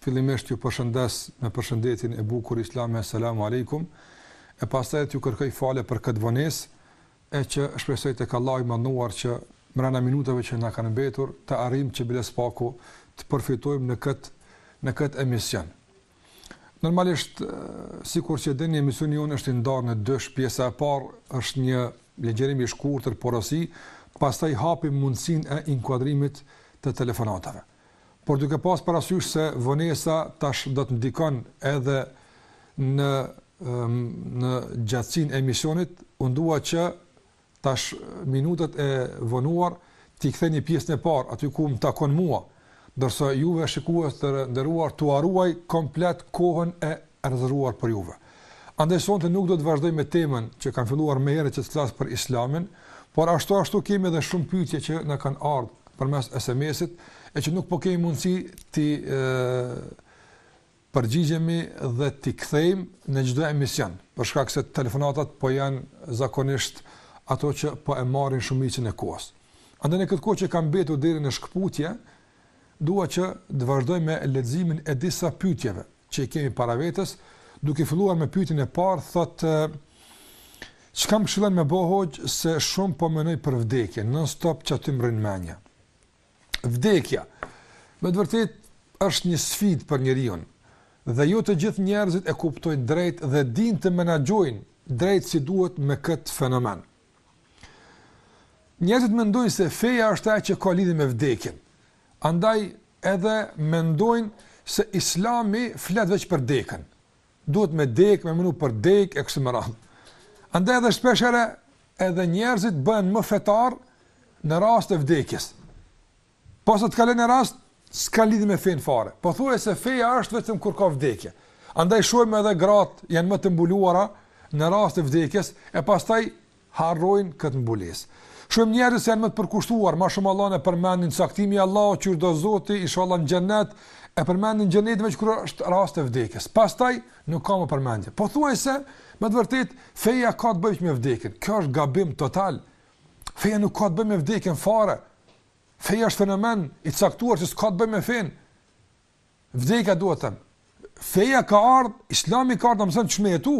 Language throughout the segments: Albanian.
Fillimisht ju përshëndes me përshëndetjen e bukur islame Eselamu Alejkum e pastaj t'ju kërkoj falë për këtë vonesë e që shpresoj tek Allahu i Madhënuar që mbrenda minutave që na kanë mbetur të arrijmë që bile së paku të përfitojmë në këtë në këtë emision. Normalisht sikur që e dini emisioni jonë është i ndarë në dysh pjesa e parë është një legjërim i shkurtër porosi, pastaj hapim mundësinë e inkuadrimit të telefonatave. por duke pas parasysh se vonesa tash do të ndikon edhe në në gjatësinë e emisionit, unë dua që tash minutat e vonuar t'i kthej në pjesën e parë aty ku më takon mua, ndërsa juve shikues të nderuar t'ua ruaj komplet kohën e e rezervuar për juve. Andaj sonte nuk do të vazhdoj me temën që kam filluar më herët që të flas për Islamin, por ashtu kështu kemi edhe shumë pyetje që na kanë ardhur përmes SMS-it e që nuk po kemi mundësi t'i përgjigjemi dhe t'i kthejmë në çdo emision, për shkak se telefonatat po janë zakonisht ato që po e marrin shumicën e kohës. Andaj në këtë kohë që ka mbetur deri në shkputje, dua që të vazhdoj me leximin e disa pyetjeve, që i kemi para vetes, duke filluar me pyetjen e parë, thotë çka më këshillon me bo hoxhë se shumë po mendoj për vdekjen, non stop qaty më rrin mendja. Vdekja me të vërtetë është një sfidë për njeriun dhe jo të gjithë njerëzit e kuptojnë drejt dhe dinë të menaxhojnë drejt si duhet me këtë fenomen. Njerëzit mendojnë se feja është ajo që ka lidhje me vdekjen. Andaj edhe mendojnë se Islami flet veç për dekën. Duhet me dekë, me menu për dekë e kështu me radhë. Andaj edhe shpesh herë edhe njerëzit bëhen më fetar në rast të vdekjes. Posa të kalon ai rast, s'ka lidhje me fenë fare. Pothuajse feja është vetëm kur ka vdekje. Andaj shohim edhe gratë janë më të mbuluara në rast të vdekjes e pastaj harrojnë këtë mbulesë. Shumë njerëz janë më të përkushtuar, ma shumë Allahun e përmendin, caktimi i Allahut kur do Zoti ishalla në xhenet, e përmendin xhenetin veç kur është rast i vdekjes. Pastaj nuk ka më përmendje. Pothuajse, me të vërtetë, feja ka të bëjë me vdekjen. Kjo është gabim total. Feja nuk ka të bëjë me vdekjen fare. Feja është fenomen i caktuar që s'ka të bëjë me fenë. Vdekja duhet ta them. Feja ka ardhë, islami ka ardhë, mëson qysh me jetu.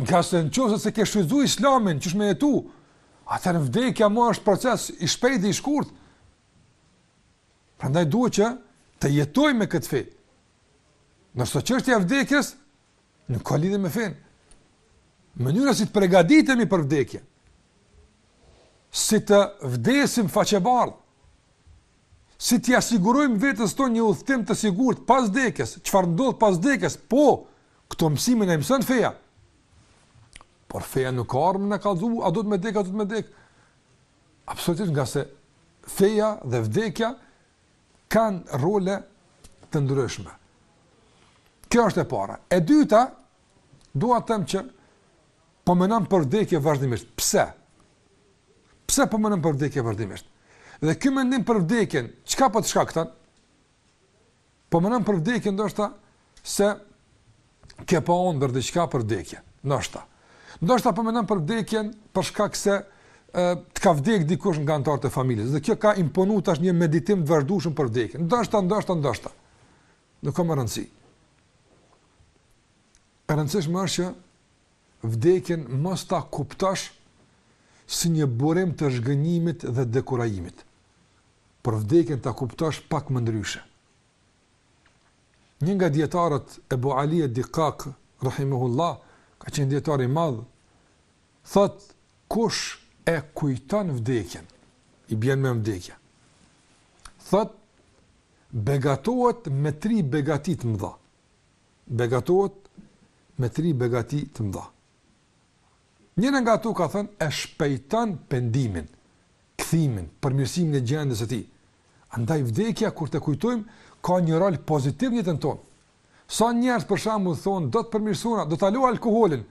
Ngase në qoftë se ke shfrytëzu islamin, qysh me jetu. Atëherë vdekja ma është proces i shpejtë dhe i shkurt. Prandaj duhet që të jetojmë me këtë fe. Ndërsa çështja e vdekjes, nuk ka lidhje me fenë. Mënyra si të pregaditemi për vdekje. Si të vdesim faqebardhë. Si t'ia sigurojmë vetes tonë një udhëtim të sigurt pas vdekjes? Çfarë ndodh pas vdekjes? Po, këto mësime na mëson feja. Por feja nuk ka ardh me na kallzu, a do t'vdes, me vdek, me vdek? Absolutisht ngase feja dhe vdekja kanë role të ndryshme. Kjo është e para. E dyta, dua të them që po mendon për vdekje vazhdimisht. Pse? Pse po mendon për vdekje vazhdimisht? Dhe ky mendim për vdekjen, çka po të shkakton? Po mendon për vdekjen ndoshta se ke pa ëndër diçka për vdekjen, ndoshta. Ndoshta po mendon për vdekjen për shkak se ë të ka vdek dikush nga anëtarët e familjes. Dhe kjo ka imponuar tash një meditim të vazhdueshëm për vdekjen. Ndoshta, ndoshta, ndoshta. Nuk ka më rëndësi. E rëndësishme është që vdekjen mos ta kuptosh si një burim të zhgënjimit dhe dekurajimit, por vdekjen ta kuptosh pak më ndryshe. Një nga dijetarët Ebu Ali e Dikak, rahimehullah, ka qenë dijetar i madh, thotë, kush e kujton vdekjen, i bjen n'men vdekja. Thotë, begatohet me tri begati të mëdha. begatohet me tri begati të mëdha. Njëra nga ato ka thënë e shpejton pendimin, kthimin, përmirësimin e gjendjes së tij. Andaj vdekja kur ta kujtojmë ka një rol pozitiv në jetën tonë. Sa njerëz për shembull thonë do të përmirësohna, do ta lë alkoolin.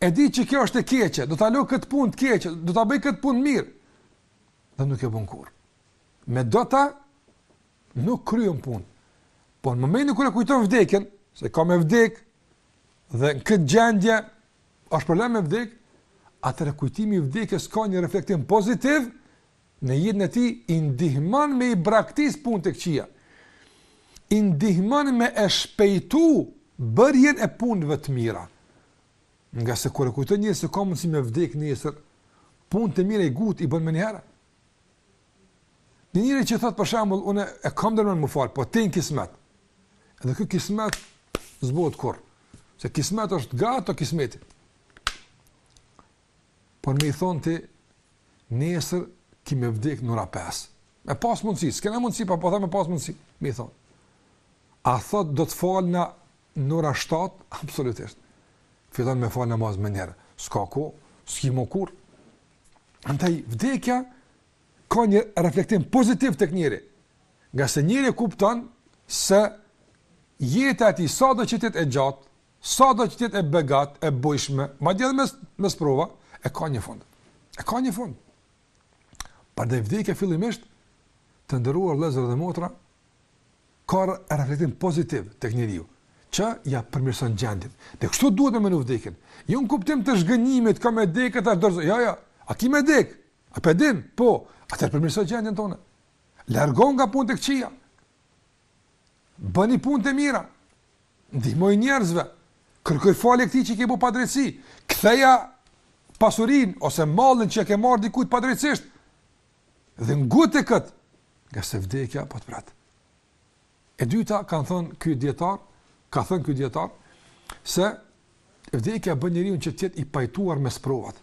E di që kjo është e keqe, do ta lë këtë punë të keqe, do ta bëj këtë punë mirë. Dhe nuk e bën kurrë. Me do ta nuk kryen punë. Po në momentin kur e kujton vdekjen, se ka me vdek dhe në këtë gjendje është problem me vdek, atëherë kujtimi i vdekjes ka një reflektim pozitiv në jetën e tij, i ndihmon me i braktis punët e këqija. I ndihmon me e shpejtu bërjen e punëve të mira. Ngase kur e kujton njeri se ka mundësi me vdek nesër, punët e mira i ngut, i bën menjëherë. Një njeri që thotë për shembull, unë e kam ndërmend me falë, po t'jet kismet. Edhe ky kismet s'bohet kurrë. Se kismet është gato kismeti. Por me i thonë ti,, nesër ki me vdek në ora pesë. Me pas mundësi, s'kena mundësi, po po themi me pas mundësi, me i thonë. A thotë do të fal në ora shtatë? Absolutisht. Fillon me falë namaz menjëherë. S'ka kur, s'ki më kur. Andaj, vdekja ka një reflektim pozitiv tek njeri, nga se njeri kupton se jeta e tij sado që t'jetë e gjatë, sado që t'jetë e begat, e bujshme, madje edhe mes, mes prova, e ka një fund. E ka një fund. Prandaj vdekja fillimisht, të nderuar vllezër dhe motra, ka reflektim pozitiv tek njeriu, që ia përmirëson gjendjen. Dhe kështu duhet me menu vdekjen. Jo në kuptim të zhgënjimit, kam me dek e t'dorëzohem. Jo, jo. A ki me dek? A pe din? Po. Atëherë përmirësoje gjendjen tënde. Largohu nga punët e këqija. Bëni punët e mira. Ndihmoj njerëzve. Kërkoj falje këtij që i ke bo padrejtësi. Ktheja pasurinë ose mallin që i ke marrë dikujt padrejtësisht. Dhe ngute kët, nga se vdekja po të pret. E dyta ka thënë ky dijetar, ka thënë ky dijetar se vdekja bën njeriun që të jetë i pajtuar me sprovat.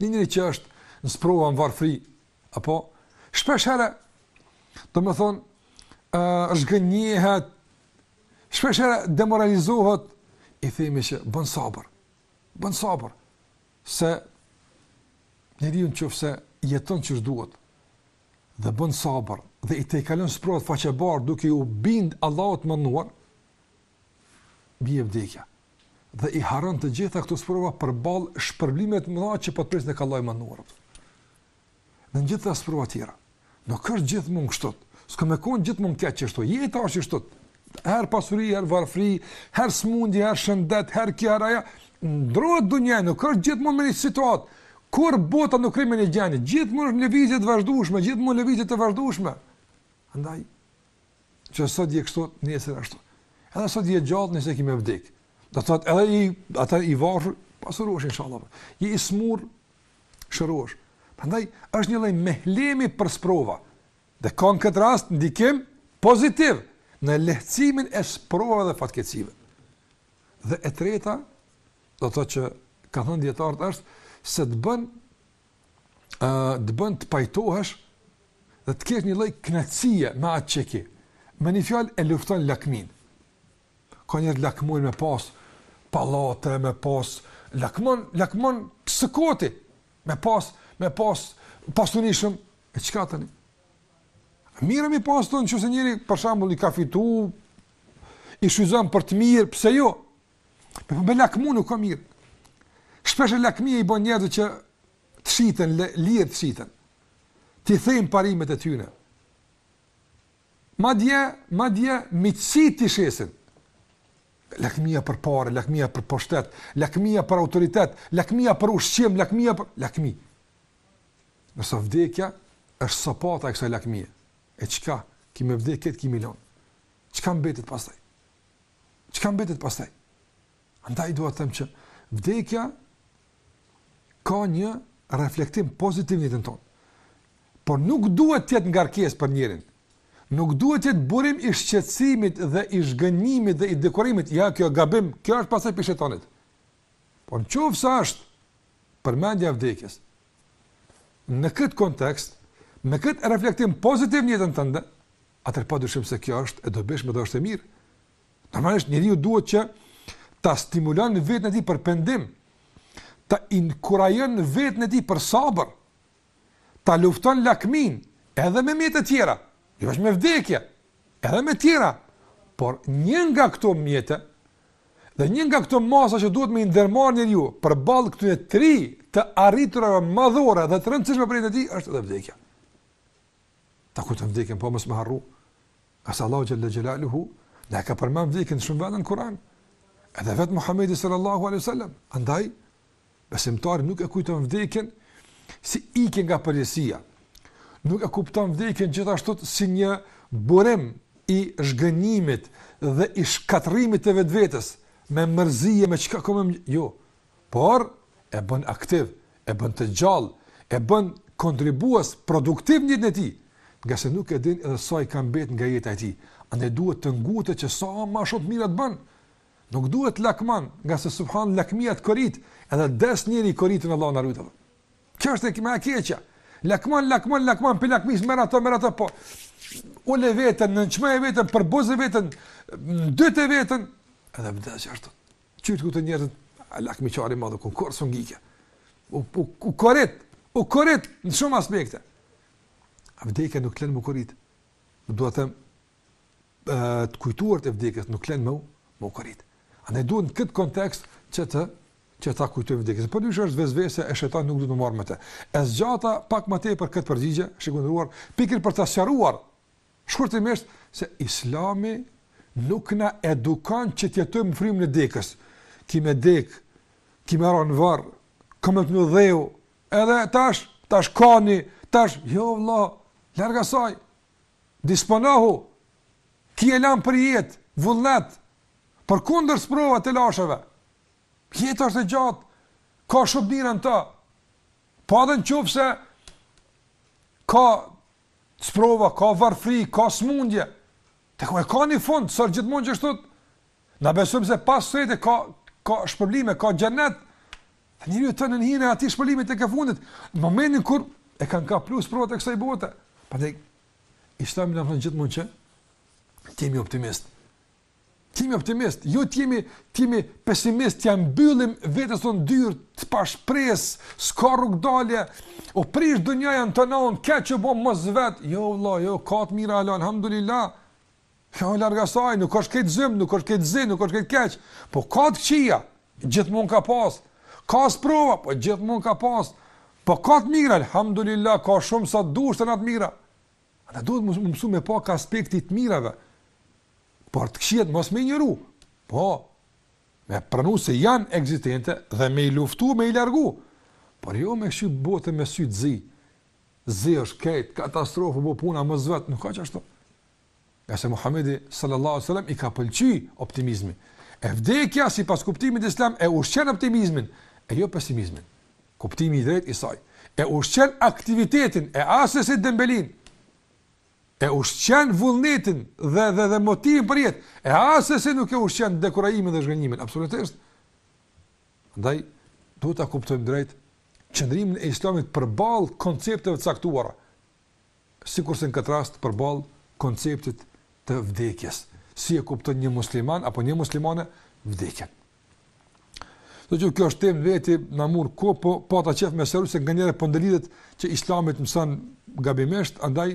Një njeri që është në sprova në varfri, apo shpesh herë do të thonë ë uh, zhgënjehet shpesh herë demoralizohet i themi që bën sabër. Bën sabër. se njeriu nëse jeton siç duhet dhe bën sabër dhe i tejkalon sprovat faqe bardhë duke iu bind Allahut të madhëruar, vjen vdekja dhe i harron të gjitha këto sprova përballë shpërblimeve të mëdha që po të presin tek Allahu i madhëruar. Në gjithë këto sprova tjera. Nuk është gjithmonë kështu. S'ka me kon gjithmonë keq kështu. Jeta është kështu. Her pasuri, her varfri, her smundje, her shëndet, her kjo her ajo. Ndrohet dunjaja, nuk është gjithmonë në një situatë. Kurrë bota nuk rrin n'një gjendje, gjithmonë në lëvizje të vazhdueshme, gjithmonë lëvizje të vazhdueshme. Andaj që sot je kështu, nesër ashtu. Edhe sot je gjallë, nesër ki me dek. Do thotë edhe je sot i varfër pasurohesh inshallah. Je i smur, shërohesh. Prandaj është një lloj mehlemi për sprova. Dhe ka në këtë rast ndikim pozitiv në lehtësimin e sprovave dhe fatkeqësive. Dhe e treta, do të thotë që ka thënë dijetarët është se të bën ë uh, të bën të pajtohesh dhe të kesh një lloj kënaqësie me atë që ke. Me një fjalë e lufton lakminë. Ka njerëz lakmojnë me pas pallate, me pas lakmon, lakmon së koti, me pas, me pas pasuni shumë, e çka tani? Mirë me i pas në qoftë se njeri, për shembull, i ka fitu, i shfrytëzon për të mirë, pse jo? Me po me lakmu nuk ka mirë. Shpesh lakmia i bon njerëzit që të shiten, lirë të shiten. T'i thejnë parimet e tyne. Madje, madje miqësi t'i shesin. Lakmia për pare, lakmia për pushtet, lakmia për autoritet, lakmia për ushqim, lakmia për lakmi. Nëse vdekja është sopata e kësaj lakmie, e çka? Ki me vdekë, këtë ki me lon. Çka mbetet pastaj? Çka mbetet pastaj? Andaj dua të them që vdekja ka një reflektim pozitiv në jetën tonë. Por nuk duhet të jetë ngarkesë për njerin. Nuk duhet të jetë burim i shqetësimit dhe i zhgënjimit dhe i dekurajimit. Jo, kjo gabim, kjo është pastaj prej shejtanit. Por në qoftë se është përmendja e vdekjes, në këtë kontekst, me këtë reflektim pozitiv në jetën tënde, atëherë pa dyshim se kjo është e dobishme dhe është e mirë. Normalisht njeriu duhet që ta stimulon vetën e tij për pendim, ta inkurajon vetën e tij për sabër, ta lufton lakminë edhe me mjete tjera, jo veç me vdekje, edhe me tjera, por një nga këto mjete, dhe një nga këto masa që duhet me i ndërmarrë njeriu, përballë këtyre tri të arriturave madhore dhe të rëndësishme për jetën e tij, është edhe vdekja. Ta kujton vdekjen po mos me harru. Ngase Allahu xhel-le xhelaluhu na ka përmend vdekjen shumë vende në Kur'an. Edhe vet Muhamedi sallallahu alaihi wasallam, andaj besimtari nuk e kujton vdekjen si ikje nga përgjegjësia. Nuk e kupton vdekjen gjithashtu si një burim i zhgënjimit dhe i shkatërrimit të vetvetes, me mërzi e me çka këmë më... Jo, por e bën aktiv, e bën të gjallë, e bën kontribuues produktiv në jetën e tij, ngase nuk e din edhe sa i ka mbetë nga jeta e tij. Andaj duhet të ngutet që sa më shumë të mira të bën. Nuk duhet lakmon, ngase subhan lakmia të korit, edhe vdes njeri i koritun Allahu na ruaj. Kjo është më e keqja. Lakmon, lakmon, lakmon, prej lakmisë merr ato, merr ato, po. Ule vetën, nënçmoje vetën, përbuze vetën, ndyte vetën, edhe më dashur. Qyt ku te njerëzit, a lakmiqar i madh, ku kur s'u ngike. U, u, u korit, u korit në shumë aspekte. A vdekja nuk len me u korit. Më duhet të të kujtuarit e vdekjes nuk len me me u korit. Andaj duhet në këtë kontekst që të që ta kujtojmë vdekjen. Po ndryshe është vesvese e shejtanit nuk duhet të merremi me të. E zgjata pak më tepër këtë përgjigje, shikues i nderuar, pikërisht për ta sqaruar Shkurtimisht, se Islami nuk na edukon që të jetojmë në frymën e dekës. Ki me dek, ki me ra në varr, ka me të dheu, edhe tash, tash qani, tash, jo vlla, larg asaj, disponohu, ki elan për jetë, vullnet, përkundër sprovave, telasheve, jeta është e gjatë, ka shumë mirë në ta, po edhe në qoftë se, ka Sprova, ka varfri, ka smundje. Diku e ka një fund, s'rri gjithmonë qeshtu. Na besojmë se pas saj ka, ka shpërblime, ka xhenet. Dhe njeriu tenton me hi në ato shpërblime tek e fundit. Në momentin kur e ka kapërcy sprovat e kësaj bote. Pra dhe, islami na mëson gjithmonë që të jemi optimist. Të jemi optimist, jo të jemi, të jemi pesimist, t'ia mbyllim vetes tonë dyert, të pashpresë, s'ka rrugëdalje, u prish dynjaja e tana, keq u bo mos vet, jo vla, jo, ka të mira ala, alhamdulillah, jo, larg asaj, nuk është krejt zi, nuk është krejt zi, nuk është krejt keq, po ka të këqija, gjithmonë ka pas, ka sprova, po gjithmonë ka pas, po ka të mira, alhamdulillah, ka shumë sa dush ti të mira, dhe duhet me u mësu me pa aspektin e të mirave, Por të këqijat mos me i injoru. Po, me pranu se janë ekzistente dhe me i luftu, me i largu. Por jo me kqyr botën me sy të zi. Zi është krejt, katastrofë u bo puna, mos vet, nuk o qashtu. Ngase Muhammedi sallallahu sallam i ka pëlqy optimizmi. E vdekja sipas kuptimit islam e ushqen optimizmin, e jo pesimizmin. Kuptimi i drejt i saj. E ushqen aktivitetin, e assesi dembelin. E ushqen vullnetin dhe dhe dhe motivin për jetë. E assesi nuk e ushqen dekurajimin dhe zhgënjimin, absolutisht. Andaj duhet ta kuptojmë drejt qëndrimin e Islamit përballë koncepteve të caktuara. Sikurse në këtë rast përballë konceptit të vdekjes. Si e kupton një musliman apo një muslimane vdekjen? Edhe kjo është temë në veti, na mur kohë po po pata qef me e sqaru se nganjëherë po ndërlidhet që Islami të mëson gabimisht, andaj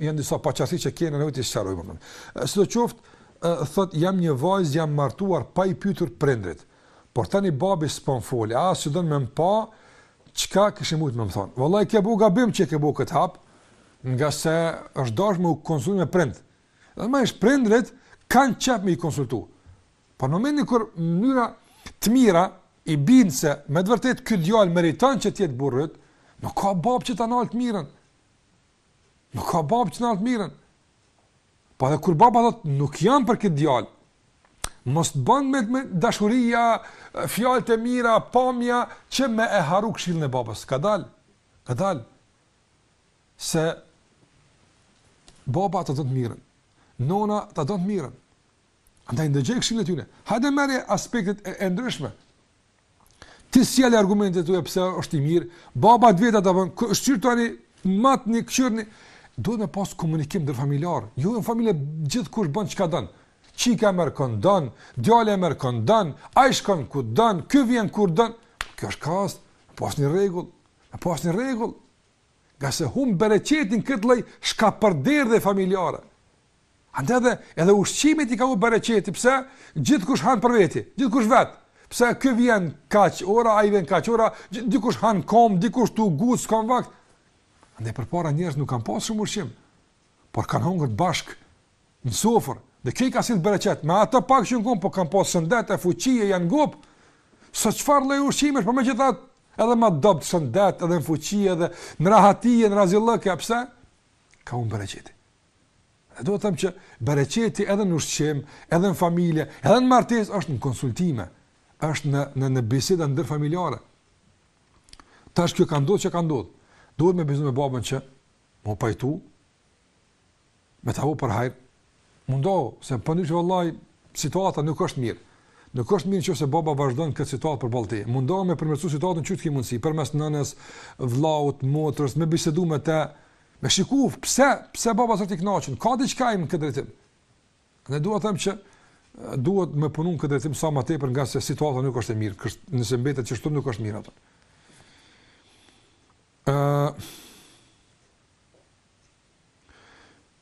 janë disa paqartësi që kemi nevojë t'i sqarojmë ato. Sidoqoftë, thot jam një vajzë jam martuar pa i pyetur prindrit. Por tani babi s'po fol, a s'u don më pa çka kishim mund të më thon. Vallai ke bo gabim që ke bo kët hap, ngase është dashur me u konsultu me prind. Domethënë prindrit kanë qef me i konsultu. Por në momentin kur me mënyra të mira i bind se me të vërtetë ky djalë meriton që të jetë burrë, nuk ka bab që ta nal të mirën. Nuk ka bab që ta nal të mirën. Po edhe kur baba thot nuk jam për këtë djalë. Mos të bëjnë me, me dashuria, fjalët e mira, pamja që me e harru këshillën e babës. Kadal. Kadal. Se baba ta do të mirën. Nona ta do të mirën. Andaj ndëgjoj këshillat e tyne. Hajde merre aspektet e, e ndryshme. Ti sill argumentet tuaja pse është i mirë. Baba të metat apo kqyr tani matni kqyrni. Duhet me pas komunikim ndërfamiljar. Jo në familje gjithkush bën çka don. Çika merr kon don, djali merr kon don, ai shkon ku don, ky vjen kur don. Kjo është, ka me pas një rregull, pas një rregull. Ngase hup bereqeti në këtë lloj shkapërderdhje familjare. Andaj edhe edhe ushqimit i ka hup bereqeti, pse gjithkush han për veti, gjithkush vetë, pse ky vjen kaq ora, ai vjen kaq ora, dikush han n'kom, dikush tu u ngut, s'kam vakt. Andaj përpara njerëzit nuk kanë pasë shumë ushqim, por kanë hongër bashkë në sofër, Dhe kjo i ka sill bereqet, me ato pak që ka kon po kanë pas shëndet e fuqi e janë ngop. Sa sot çfarë lloj ushqimi është, por megjithatë edhe ma dobët shëndet, edhe në fuqi edhe në rahati e në razillëk, pse? Ka hup bereqeti. E du të them që bereqeti edhe në ushqim, edhe në familje, edhe në martesë është në konsultime, është në në në biseda ndërfamiljare. Tash kjo ka ndodhur që ka ndodhur. Duhet me bisedu me babën që me u pajtu me ta për hajr. Mundohu, se përndryshe vallahi situata nuk është mirë. Nuk është mirë nëse baba vazhdon në këtë situatë përballë teje. Mundohu me përmirësu situatën qysh të ki mundsi përmes nënës, vëllaut, motrës, me bisedu me të, Me shiku, pse, pse baba s'osht i kënaqun? Ka diçka n'këtë drejtim. Dua të them që duhet me punu n'këtë drejtim sa ma tepër ngase situata nuk është e mirë. Kësht, nëse mbetet kështu nuk është mirë atë. Ë uh,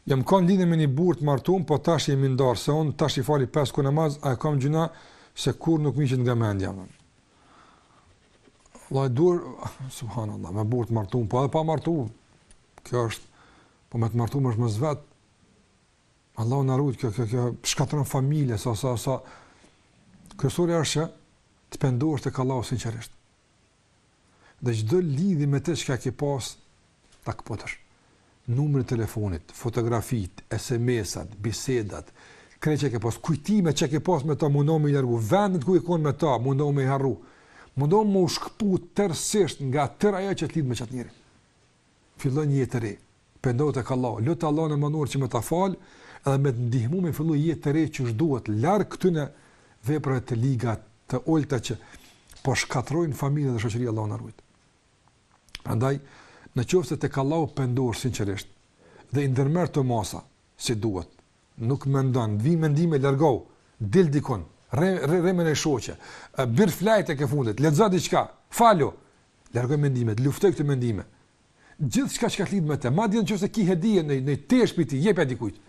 Jam kanë n'lidhje me një burrë të martuar, po tash jemi ndarë se un tash i fali pesë kohë namaz, a e kam gjynah se kur nuk m'hiqet nga mendja. Vallahi, or, subhanallah, me burrë të martum, po edhe pa martu, kjo është, po me të martum është me zi vet, Allahu na rujt, kjo, kjo, kjo, shkatrron familje, sa, sa, sa, kryesorja është që të pendohesh tek Allahu sinqerisht. Dhe çdo lidhje me te çka ki pas, Ta këputësh. Numrin e telefonit, fotografitë, esemesat, bisedat, krejt çka ke pas, kujtimet çka ke pas me ta mundohu me i largu, vendet ku je kon me ta mundohu me i harru. Mundohu me u shkëput tërësisht nga tërë ajo që të lidh me qat njeri. Fillo një jetë të re. Pendohu tek Allahu, lut Allahun në mënyrë që me ta fal dhe me të ndihmu me fillu jetë të re qysh duhet, larg këtyne veprave të liga, të ulëta që po shkatërrojnë familjen dhe shoqërinë Allahu na ruajt. Prandaj, në qoftë se tek Allahu pendohesh sinqerisht dhe i ndërmerr kto masa si duhet, nuk mendon, të vijnë mendime largohu, dil dikun, rri rri me një shoqe, bir, flej tek e fundit, lexo diçka, falu, largoj mendimet, luftoj këto mendime. Gjithçka çka t'lidh me te, madje nëse ki hedije n'atë shpi ti, jepja dikujt.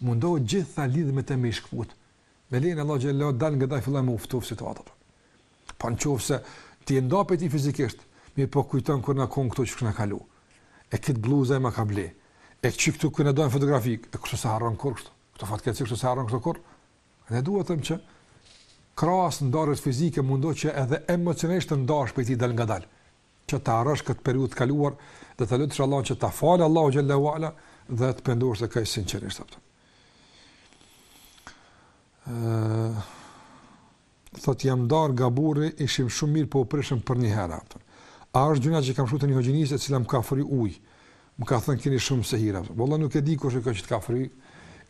Mundohu gjitha lidhjet me të me i shkëput. Me lejen e Allahut xhelle, dalëngadalë fillon me u ftof situata. Po po në qoftë se ti je nda prej tij fizikisht, mirëpo kujton kur kena kon këtu, qe kur kena kalu. E këtë bluzë ma ka ble. E qe këtu kur kena dal n'fotografi, e kështu s'e harron kurrë kështu. Këtu fatkeqësisht s'e harron kështu kurrë. Dhe duhet them që krahas ndarjes fizike mundohu që edhe emocionalisht të ndahesh prej tij dalëngadalë. që ta harrosh këtë periudhë të kaluar dhe ta lutësh Allahun që të falë Allahu xhelle ue ala dhe të pendohesh tek Ai sinqerisht apëtë. Uh, thot jam ndarë nga burri, ishim shumë mirë po u prishëm përnjëherë apëtë. A është gjynah që kam shku te një hoxhenicë e cila më ka fry ujë, Më ka thënë keni shumë sehira. Valla nuk e di kush e ka që të ka fry,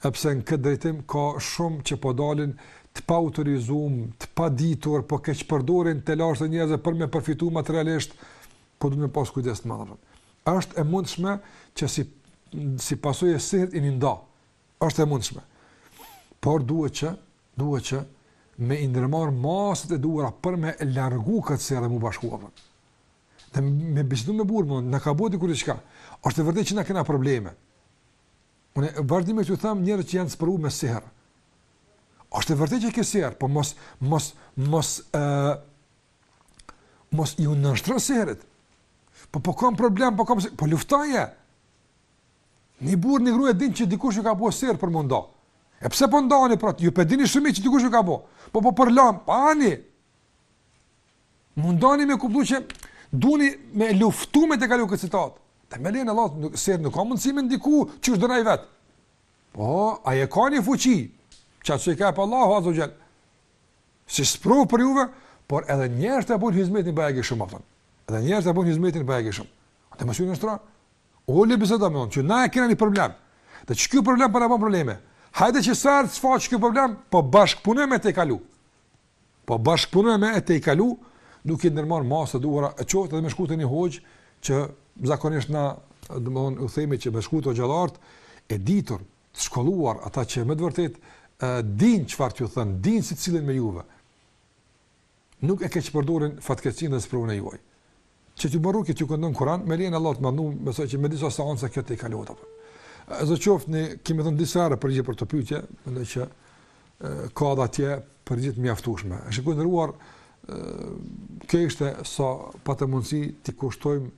sepse në këtë drejtim ka shumë që po dalin të paautorizum, të paditur, po keqpërdorin telashet e njerëzve për me përfitu materialisht, po duhet me pas kujdes të madh. Ashtë e mundshme që si, si pasoj e sihrit jeni nda, ashtë e mundshme. Por duhet që, duhet që me i ndërmarrë masat e duhura për me largu këtë sihër dhe mu bashku apet. Dhe me bisedu me burrë, na ka bo dikush diçka. Është e vërtetë që na kena probleme. Unë vazhdimisht ju them njerëz që janë sprovu me sehr. Është e vërtetë që ke sehr, po mos mos mos ë uh, mos ju nënshtro sehrit. Po po kam problem, po kam po luftoje. Ni burrë ni grua din që dikush ju ka bo sehr për mu nda. E pse po ndaheni pra? Ju pe dini shumë që dikush ju ka bo. Po po përlahem, po ani. Mundohuni me kuptu që duheni me luftu me tejkalu këtë situatë. Dhe me lejen e Allahut, nuk, se nuk ka mundësi me ndiku që shejtani vetë. Po, ai e ka një fuqi, që atë që i ka jep Allahu azze ue xhel. Si sprovë për juve, por edhe njerëzit e bojnë hizmetin bëjë e shumë, aftën. Edhe njerëzit e bojnë hizmetin bëjë e shumë. A të mësujnë në shtra? O, le biseta me unë, që na e kena një problem. Dhe që kjo problem për po në bon probleme? Hajde që sa herë të shfaqet kjo problem, po bashkëpunojmë me tejkalu. Po bashkëpunojmë me e tejkalu, duke i ndërmarr masat e duhura, e qoftë edhe me shku te një hoxhë, që zakonisht na, domethënë, u themi që me shku te hoxhallarët e ditur, të shkolluar, ata që me të vërtet e din çfarë t'ju thonë, din si sillen me juve, nuk e keqpërdorin fatkeqësinë dhe sprovën e juaj. Që t'ju bën rukje, t'ju këndon Kur'an, me lejen e Allahut të Madhërum, besoj që me disa seanca kjo tejkalohet apo. Sidoqoftë ne kemi dhënë disa herë përgjigje për këtë pyetje, mendoj që ka atje përgjigje të mjaftueshme. Shikues të nderuar kjo ishte sa patëm mundësi t'i kushtojmë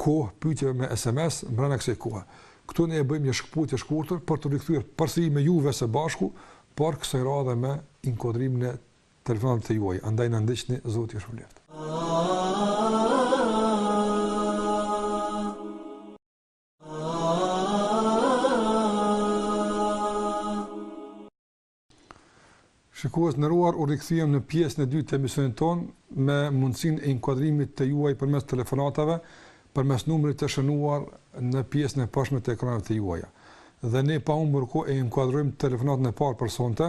kohë pyetjeve me SMS mbrenda kësaj kohe. Këtu ne e bëjmë një shkëputje të shkurtër për t'u rikthyer përsëri me juve së bashku, por kësaj radhe me inkuadrim në Telefonatave të juaja, andaj na ndiqni, Zoti ju shpërbleft. Shikues të nderuar, u rikthyem në pjesën e dytë të emisionit tonë me mundësinë e inkuadrimit të juaj përmes telefonatave, përmes numrit të shënuar në pjesën e poshtme të ekraneve të juaja. Dhe ne pa humbur kohë e inkuadrojmë telefonatën e parë për sonte,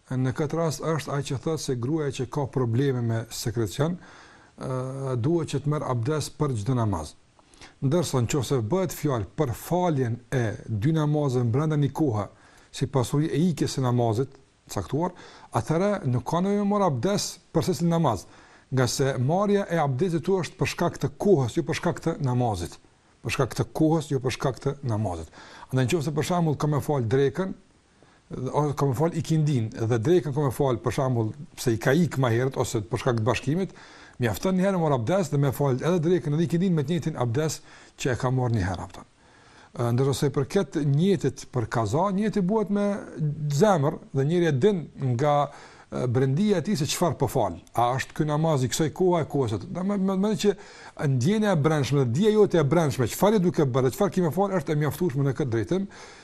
Në këtë rast është ajo që thotë se gruaja që ka probleme me sekrecion, duhet që të marrë abdes për çdo namaz. Ndërsa nëse bëhet fjalë për faljen e dy namazeve brenda një kohe, si pasojë e ikjes së namazit të caktuar, atëherë nuk ka nevojë të marrë abdes për secilin namaz, ngase marrja e abdestit këtu është për shkak të kohës, jo për shkak të namazit, për shkak të kohës, jo për shkak të namazit. Andaj nëse për shembull ka me fal drekën, ose ka me fal ikindin dhe drekën ka me fal për shembull pse i ka ik më herët ose për shkak të bashkimit, mjafton një herë me marr abdes dhe me fal edhe drekën edhe ikindin me të njëjtin abdes që e ka marr një herë, mjafton. Ndërsa sa i përket nijetit për kaza, nijeti bëhet me zemër dhe njeriu e din nga brendia e tij se çfarë po fal. A është ky namaz i kësaj kohe e kohës atë? Do të thotë që ndjenja e brendshme, dija jote e brendshme, çfarë duke bërë, çfarë ki me fal është e mjaftueshme në këtë drejtim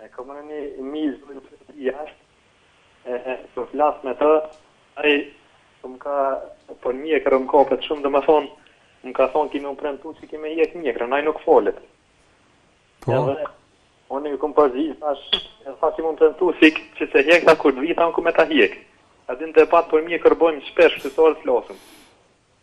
E kam në një miz në të jashtë, e po flas për mjekër me të, ai po më ka po në mjekër më kapet shumë, domethënë më ka thonë ki me m'premtu që ki me hjek mjekrën, ai nuk folet. Po. Edhe, unë ju kom përzi, thash, e tha ki me m'premtu si që se hjek ta kur të vita, unë kom me ta hjek. A din debat për mjekër bojmë shpesh, shqiptarët flasim.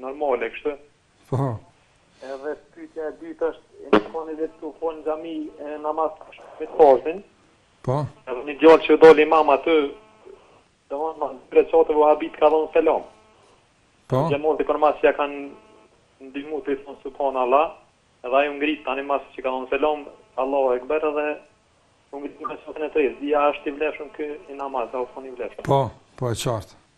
Normale kështu. Po. Edhe pyetja e dytë është, jemi kanë duke fal në xhami namaz të shpëtimit farzin. Po. Edhe një djalë që doli imam aty, domethënë mas dy rekateve gabim ka dhënë selam. Po. Xhamati përmas ia kanë ndihmu tu thonë subhan Allah, edhe ai u ngrit tani masi që ka dhënë selam, Allahu Ekber edhe u ngrit në rekatin e tretë. Edhe a është i vlefshëm ky namaz, apo s'osht i vlefshëm. Po, po e qartë.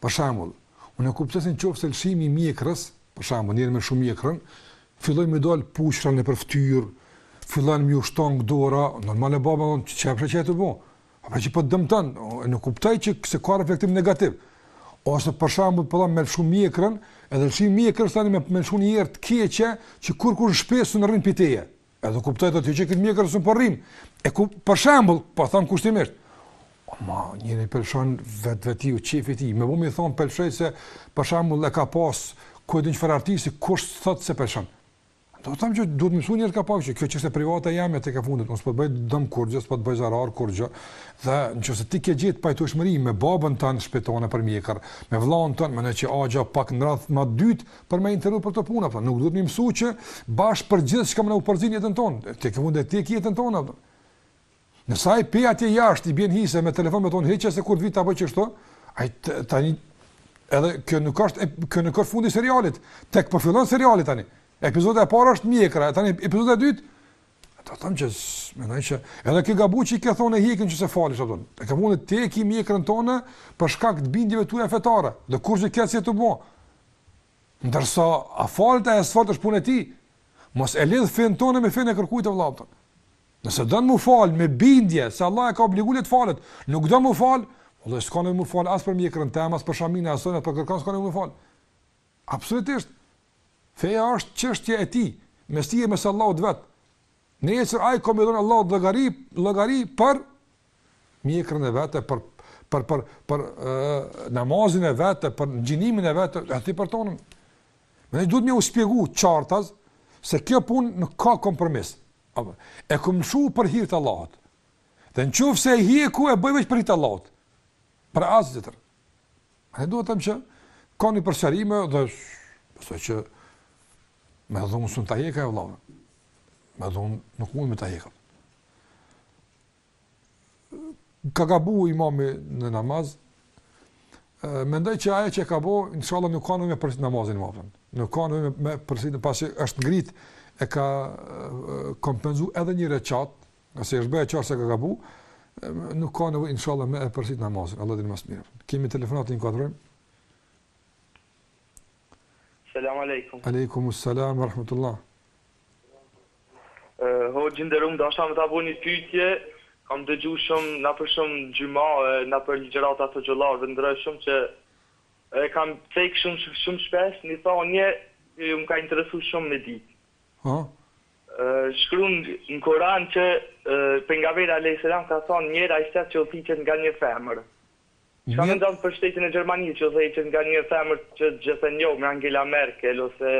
Për shembull, unë e kuptoj se në qoftë se lëshimi i mjekrrës, për shembull, njeri me lshu mjekrrën, fillojnë me dalë puçra nëpër fytyrë, fillon me u shtu dora, normale baba thotë çka po qajo të bon. Apo çka po të dëmton, unë e kuptoj se ka reflektim negativ. Ose për shembull, po me lshu mjekrrën, edhe lëshimi i mjekrrës tani me lshu një erë të keqe, që kërkush s'po mun rrin prej teje. Edhe kuptohet që këtë mjekër s'po rrun. E ku, për shembull, po thonë kushtimisht, o ma, njeri e lshon vetvetiu qefi i tij, me bu mi thonë pelshoj se, për shembull, e ka pas, ku e din që farë artisi, kush thotë se e lshon. Do të thamë që duhet mësu njerka pak që, kjo që është e private e jemja, tek e fundit, unë s'po të bëj dëm kurgjë, s'po të bëj zarar kurgjë, dhe në që se ti ke gjetë pajtueshmëri me babën tënd shpetone për mjekër, me vllanë tënd, me ni që axha pak në radhë të dytë, për me interu për të puna, për, nuk duhet me u mësu që bash për gjithçka me u përzi n'jetën tonde, tek e fundit e ke jetën tonde, për. nëse ai pej atje jashtë i bjen hise me telefon me thonë heqe se kur të vitë të bëjë që shto, a i tani, edhe kjo nuk është, kjo nuk është fundi serialit, tek po fillon po seriali tani, epizoda e parë është mjekra, tani epizoda e dytë, Ata thamë që, mendoj që, edhe ke gabu që i ke thonë e heki nëse fali, që thonë, e ke mundë të teki mjekrën tonde për shkak të bindjeve tuja fetare, dhe kur që këtë si e të bo, Ndërsa, a falet a s'falet është punë e tij, mos e lidhë fenë tonde me fenë e kërkujt të vllaut tënd. Nëse don m'u falë me bindje, se Allahu e ka obligu le të falet, nuk don m'u falë, vallahi s'kanë m'u falë as për mjekrën tënde as për shaminë, as për kërkan s'kanë m'u falë. Absolutisht, feja është çështje e tij, mes tij e mes Allahut të vet. Nesër ai ka me i dhënë Allahut llogari, llogari për mjekrën e vet, për, për, për, për e, namazin e vet, për agjërimin e vet, e ti për tonden. Dhe ne duhet me u spjegu qartas, se kjo punë nuk ka kompromis. Apo, e kom lshu për hir të Allahut. Dhe në qofë se e heku e bëj veç për hir të Allahut. Për asgjë tjetër. Me ne duhet të më që ka një përsharime dhe së që Me dhunë s'un ta hek, e vëlla. Me dhunë nuk mund me ta hekë. Ka gabu imami në namaz, mendoj që ajo që ka bo, inshallah nuk kanë me përsërit namazin më apet. Nuk kanë me, me përsërit, pasi është ngrit e ka kompenzu edhe një reqat, nëse është bë e qartë se ka gabu, nuk ka nevojë, inshallah, me e përsërit namazin, Allahu e din ma s'miri. Kemi telefonatë, ta inkuadrojmë? Selam alejkum. Alejkum selam ve rahmetullah. Hoxhë i nderum, deshta me ta bëj një pyetje, kam dëgju shum nëpër shum xhuma e nëpër ligjërata të hoxhallarëve t'ndryshëm që e kan cek shum shum shpesh një thanje që më ka interesu shum me dit. Po. Shkruan në Koran që pejgamberi alejhi selam ka thënë mjerë ai shtet që udhëhiqet nga një femër. Çfarë mendon për shtetin e Gjermanisë që udhëhiqet nga një femër që të gjithë e njohim, Angela Merkel ose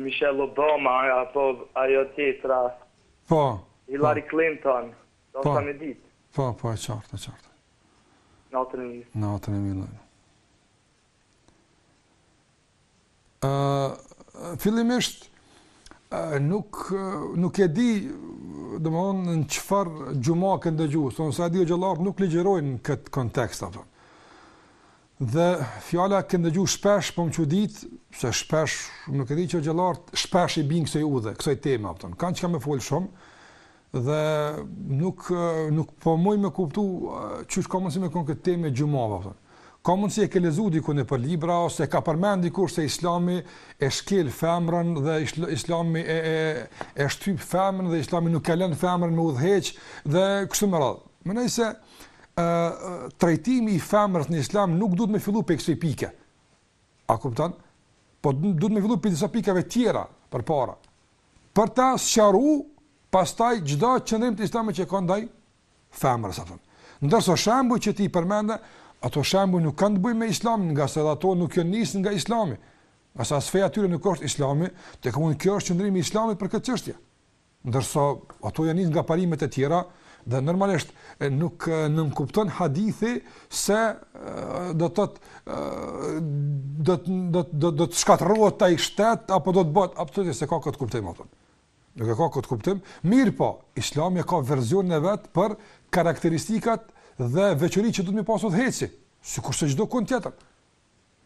Michelle Obama apo ajo tjetra, Po. Hillary Clinton, desha me ditë. Po, po, e qartë, e qartë. Natën e mirë. Natën e mirë. Ë fillimisht nuk nuk e di domthon në çfarë xhuma kanë dëgjuar, thonë se hoxhallarët nuk ligjërojnë në këtë kontekst apo. Edhe fjalën ka ndëgju shpesh po më çudit se shpesh unë e di që hoxhallarët shpesh i bin kësaj udhe, kësaj teme apo. Kan çka me fol shumë Dhe nuk nuk po muj me kuptu qysh ka mundësi me kon kjo temë xhumave apo. Ka mundësi e ke lexuar diku nëpër libra ose e ka përmend dikush se Islami e shkel femrën dhe Islami e e e shtyp femrën dhe Islami nuk e lën femrën me udhëheq dhe kështu me radhë. Menoj se ë trajtimi i femrës në Islam nuk duhet me fillu prej kësaj pike. A kupton? Po duhet me fillu prej disa pikave tjera përpara. për ta sqaru pastaj çdo qëndrim të islamit që ka ndaj femrës apo. Ndërsa shembujt që ti përmende, ato shembuj nuk kanë të bëjnë me islamin, ngase ato nuk janë nis nga islami. As as feja e tyre nuk është islami, të themi kjo është qëndrimi i islamit për këtë çështje. Ndërsa ato janë nis nga parimet e tjera, Dhe normalisht nuk nënkupton hadithi se do të do të do të do të shkatërrohet ai shtet apo do të bëhet absolutisht s'e ka këtë kuptim apo. Nuk e ka këtë kuptim. Mirëpo, Islami ka versionin e vet për karakteristikat dhe veçoritë që duhet me i pas udhëheqësi, sikurse çdokund tjetër.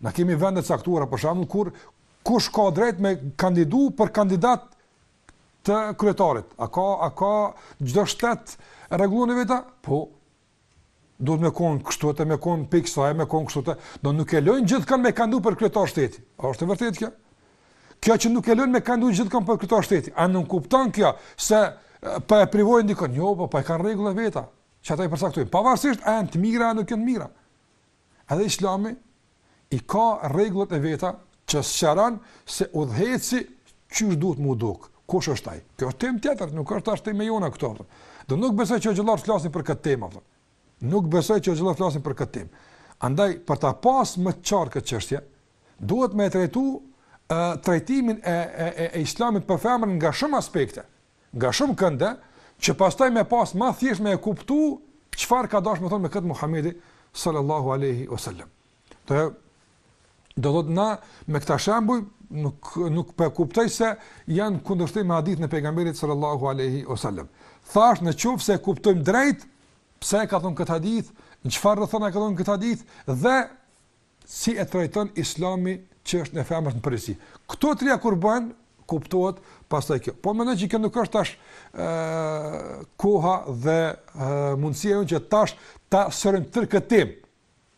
Na kemi vende të caktuara për shembull kur kush ka drejt me kandidu për kandidat të kryetarit. A ka, a ka çdo shtet rregulloren e vet? Po, duhet me konë kështu duhet me konë pi ksaj, me konë kështu të, do nuk e lojnë gjithkënd me kandidu për kryetar shteti. A është e vërtet kjo? Kjo që nuk e lënë me kandidu gjithkënd për kryetar shteti. A nënkupton kjo se po e privojnë dikënd? Jo, po po i kanë rregullat e veta që ata i përcaktojnë. Pavarësisht a janë të mira apo nuk janë të mira. Edhe Islami i ka rregullat e veta që sqaron se udhëheqësi qysh duhet m'u duk, kush është ai. Kjo është temë tjetër, nuk është tash tema jonë këtu. Do nuk besoj që hoxhallarët s'flasin për këtë temë. Nuk besoj që hoxhallarët s'flasin për këtë temë. Andaj për ta pas më të qartë këtë çështje, duhet me e trajtu trajtimin e e e, e islamit për femrën nga shumë aspekte. Nga shumë kënde, që pastaj me pas ma thjesht me e kuptu, çfarë ka dash me thonë me këtë Muhammedi, sallallahu alejhi ve selem. Të, domethënë, me këta shembuj, nuk, nuk po e kuptoj se janë në kundërshtim me hadithin e pejgamberit, sallallahu alejhi ve selem. Thash në qoftë se e kuptojmë drejt, pse e ka thonë këtë hadith, në çfarë rrethana e ka thonë këtë hadith, dhe Si e trajton Islami çështjen e femrës në përgjithësi? Këto treja kur bëhen, kuptohet pastaj kjo. Po mendoj që kjo nuk është tash ë koha dhe ë mundësia jonë që tash ta sqarojmë tër këtë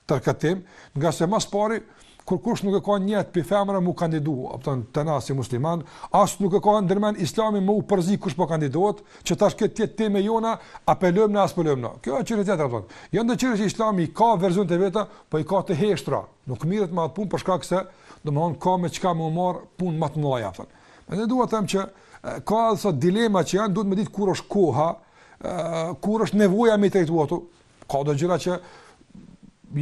tër këtë ngase më së pari kurkush nuk e ka nijet prej femrave mu kandidu, a po kupton te na si musliman, as nuk e ka ndërmen islami mu përzi kush po kandidohet, që tash kjo të jetë tema jona, apelojmë në, aspelojmë në. Kjo është çështje tjetër, a po kupton. Janë do çështje që islami ka versionet e veta, po i ka të heshtra, nuk mirret me ato punë për shkak se domthon ka me çka me u marrë punë ma të mëdha, a po kupton. Prandaj dua të them që ka edhe sot dilema që janë duhet me ditë kur është koha, kur është nevoja me i trajtu ato. Ka do gjëra që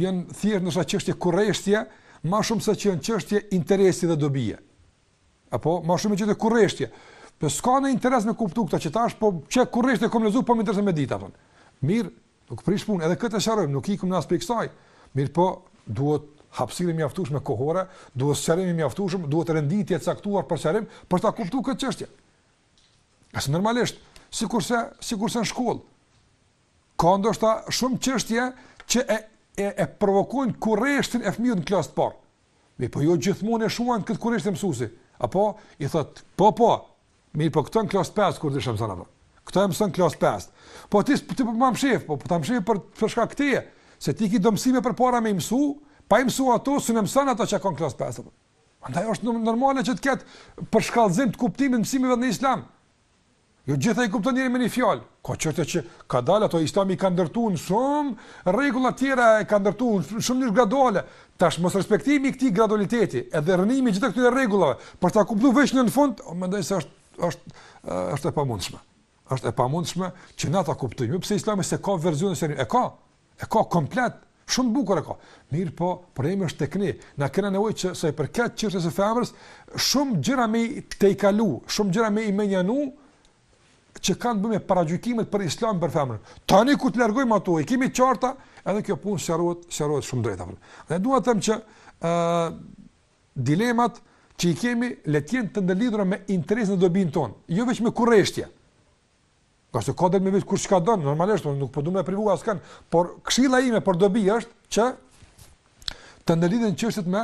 janë thjesht ndoshta çështje kurreshtje, ma shumë se që janë çështje interesi dhe dobie. Apo ma shumë çështje kurreshtje. Po s'ka në interes me kuptu këta që tash po qe kurreshtje kom lezu po më intereson me ditë apo. Mirë, Nuk prish punë, edhe këtë e sqarojmë, nuk ikum na as prej kësaj, mirëpo duhet hapsirë e mjaftushme kohore, duhet sqarim i mjaftushëm, duhet renditje e caktuar për sqarim, për ta kuptu këtë çështje. Se normalisht, sikurse, sikurse në shkollë, ka ndoshta shumë çështje që e, e, e provokojnë kureshtjen e fëmijës në klasë të parë. Mirëpo jo gjithmonë e shuan këtë kureshtje mësuesi. Apo i thot, po po. Mirëpo këto në klas 5 kur dishëm sa apo. Këtë e mëson në klas 5. Po ti ti po më mshef, po po ta mshef për për shkak këtij. Se ti ki do mësime përpara me i mësu, pa i mësu ato, s'mun i mëson ato që ka në klasë 5. Andaj është normale që të ketë përshkallëzim të kuptimit të mësimeve në islam. Jo gjitha i kupton njeri me një fjalë. Ka çështje që ka dalë ato Islami i ka ndërtu në shumë rregulla tjera e ka ndërtu në shumë mënyrë graduale. Tash mosrespektimi i këtij gradualiteti, edhe rënimi i gjitha këtyre rregullave, për ta kuptuar veç në fund, mendoj se është është është e pamundshme. Është e pamundshme që na ta kuptojmë, pse Islami s'e ka versionin e seri, e ka, E ka komplet, shumë të bukur e ka. Mirëpo, problemi është tek ne. Na kena nevojë që sa i përket çështjes së femrës, shumë gjëra me i tejkalu, shumë gjëra me i mënjanu që kanë të bëjnë me paragjykimet për Islamin për femrën. Tani kur t'i largojmë ato, i kemi të qarta, edhe kjo punë sqarohet, sqarohet shumë drejt apo. Dhe dua të them që ë uh, dilemat që i kemi le të jenë të ndërlidhura me interesin e dobinë tonë, jo veç me kurreshtje. Ka secili drejt me vet kur çka don, normalisht unë nuk po du me e privu askën, por këshilla ime për dobi është që të ndërlidhen çështjet me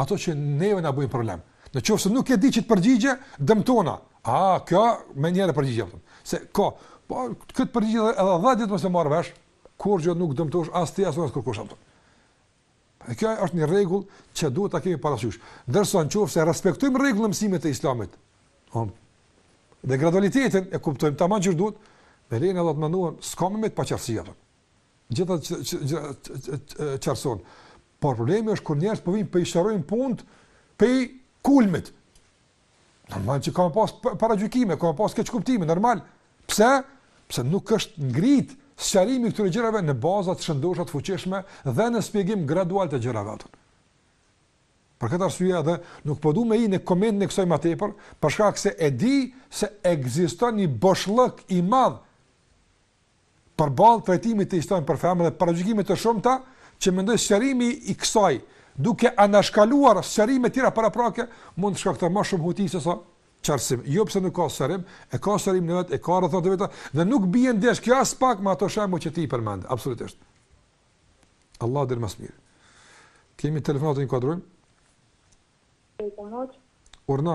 ato që neve na bëjnë problem. Në qoftë se nuk e di qit përgjigje, dëmtohna. Ah, kjo më nevojitet përgjigje apo. Se ka, po këtë përgjigje edhe 10 ditë mos e marr vesh, kurgjë nuk dëmtohesh as ti as unë as kurkush apo. Dhe kjo është një rregull që duhet ta kemi parasysh. Ndërsa në qoftë se respektojmë rregullën e mësimit të Islamit, um, dhe gradualitetin e kuptojmë tamam qysh duhet, me lejen e Allahut të madhëruar, s'ka me mbet paqartësi apo. Gjithë ato qartëson. Por problemi është kur njerëz po vijnë po i sqarojnë punët pej kulmit. Normal që ka me pas paragjykime, ka me pas keqkuptime, normal. Pse? Pse nuk është ngrit sqarimi i këtyre gjërave në baza të shëndosha të fuqishme dhe në shpjegim gradual të gjërave ato. Për këtë arsye edhe nuk po du me hi në komentin e kësaj më tepër, për shkak se e di se ekziston një boshllëk i madh përballë trajtimit të historisë për femrën dhe paragjykime të shumta që mendoj sqarimi i kësaj duke anashkaluar sqarime tjera paraprake mund të shkaktojë më shumë huti se sa qartësim. Jo pse nuk ka sqarim, e ka sqarimin e vet, e ka rrethanat e veta dhe nuk bie ndesh kjo aspak me ato shembuj që ti i përmend. Absolutisht. Allahu e di më së miri. Kemi telefonatë e inkuadrojmë? Selam hoxhë. Urdhno.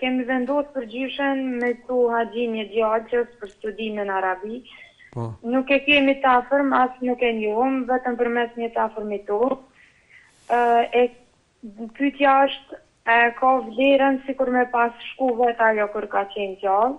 Kemi vendosë për gjyshen me çu haxhin një djalë që është për studime në Arabi. Po. Nuk e kemi të afërm as nuk e njohëm vetëm përmes një të afërmit tonë. Ë e pyetja është a e ka vlerën sikur me pas shku vet ajo kur ka qenë gjallë?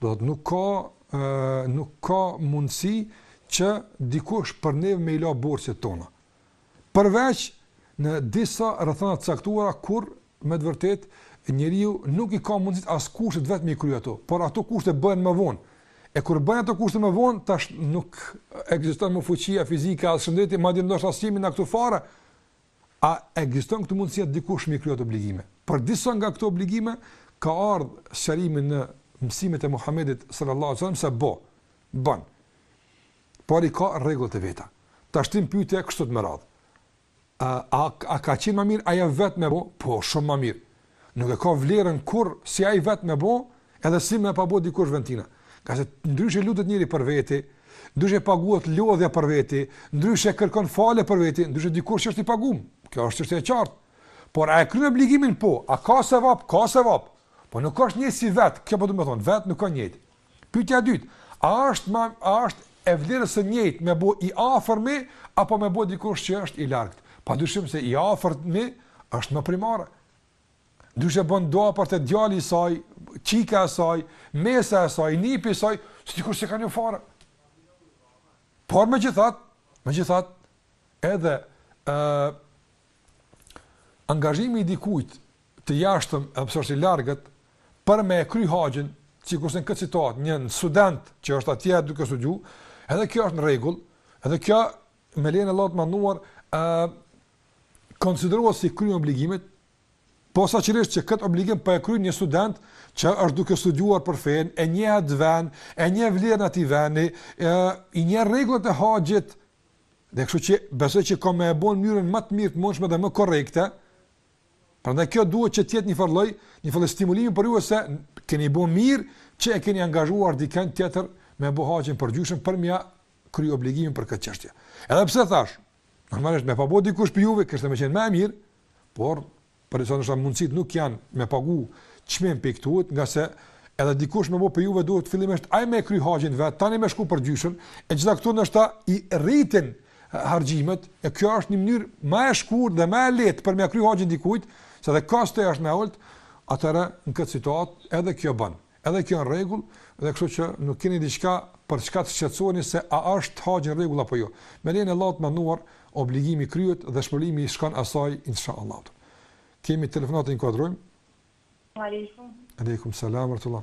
Do të nuk ka ë nuk ka mundësi që dikush për neve me i la borxhet tona. Përveç në disa rrethana të caktuara kur me të vërtetë njeriu nuk i ka mundësitë as kushtet vet me i kry ato, por ato kushte bëhen më vonë. E kur bëhen ato kushte më vonë, tash nuk ekziston më fuqia fizike as shëndeti, madje ndoshta as s'jemi na këtu fare. A ekziston këtu mundësia dikush me i kry ato obligime? Për disa nga këto obligime, ka ardhë sqarimi në mësimet e Muhammedit sallallahu sallam se bo, bën. Por i ka rregullat e veta. Tash t'i shtrim pytjet kështu të me radhë. A, a, a ka qenë më mirë, ajo vetë me bo? Po, shumë më mirë. Nuk e ka vlerën kurrë si ai vet me bo, edhe si me pa bo dikush n'ven tina. Ka se ndryshe lutet njeri për veti, ndryshe paguhet lodhja për veti, ndryshe kërkon falje për veti, ndryshe dikush që është i pagum. Kjo është çështje e qartë. Por a e kryen obligimin po? A ka sevap? Ka sevap. Po nuk është njëjtë si vet. Kjo po domethanë, vet nuk ka njëjtë. Pyetja e dytë, a është ma, a është e vlerës së njëjtë me bo i afërmi apo me bo dikush që është i largët? Pa dyshim se i afërmi është më primare. Ndryshe bën dua për të djali i saj, çika e saj, mesa e saj, nipi i saj, se dikush se ka njoft fare. Por megjithatë, megjithatë, edhe uh, angazhimi i dikujt të jashtëm apo shumë i largët për me e kry haxhin, sikurse në këtë situatë një student që është atje duke studiuar, edhe kjo është në rregull, edhe kjo me lejen e Allahut të madhëruar ë konsiderohet si kryerje obligimit, posaçërisht që këtë obligim pra po e kryen një student që është duke studiuar për fenë, e njeh atë ven, e njeh vlerën e atij veni, e, i njeh rregullat e haxhit, dhe kështu që besoj që ka me e bon në mënyrën më të mirë të mundshme dhe më korrekte, Prandaj kjo duhet që të jetë njëfarë lloj, njëfarë lloj stimulimi për ju se keni bën mirë që e keni angazhuar dikënd tjetër me bo haxhin për gjyshin për me ia kry obligimin për këtë çështje. Edhe pse thash, normalisht me pa bo dikush prej juve kishte me qenë më e mirë, por po thoni se mundësitë nuk janë me pagu çmim prej këtu, ngase edhe dikush me bo prej juve duhet fillimisht ai me kry haxhin vet, tani me shku për gjyshin, e gjitha këto ndoshta i rritin harxhimet, e kjo është një mënyrë më e shkurtë dhe më e lehtë për me ia kry haxhin dikujt, se edhe kosto është më e ulët, atëherë në këtë situatë edhe kjo bën. Edhe kjo në rregull, dhe kështu që nuk keni diçka për çka të shqetësoheni se a është haxhi në rregull apo jo. Me lejen e Allahut të madhëruar, obligimi kryhet dhe shpërblimi i shkon asaj inshallah. Kemi telefonatë, e inkuadrojmë. Aleikum. Aleikum selam ورحمة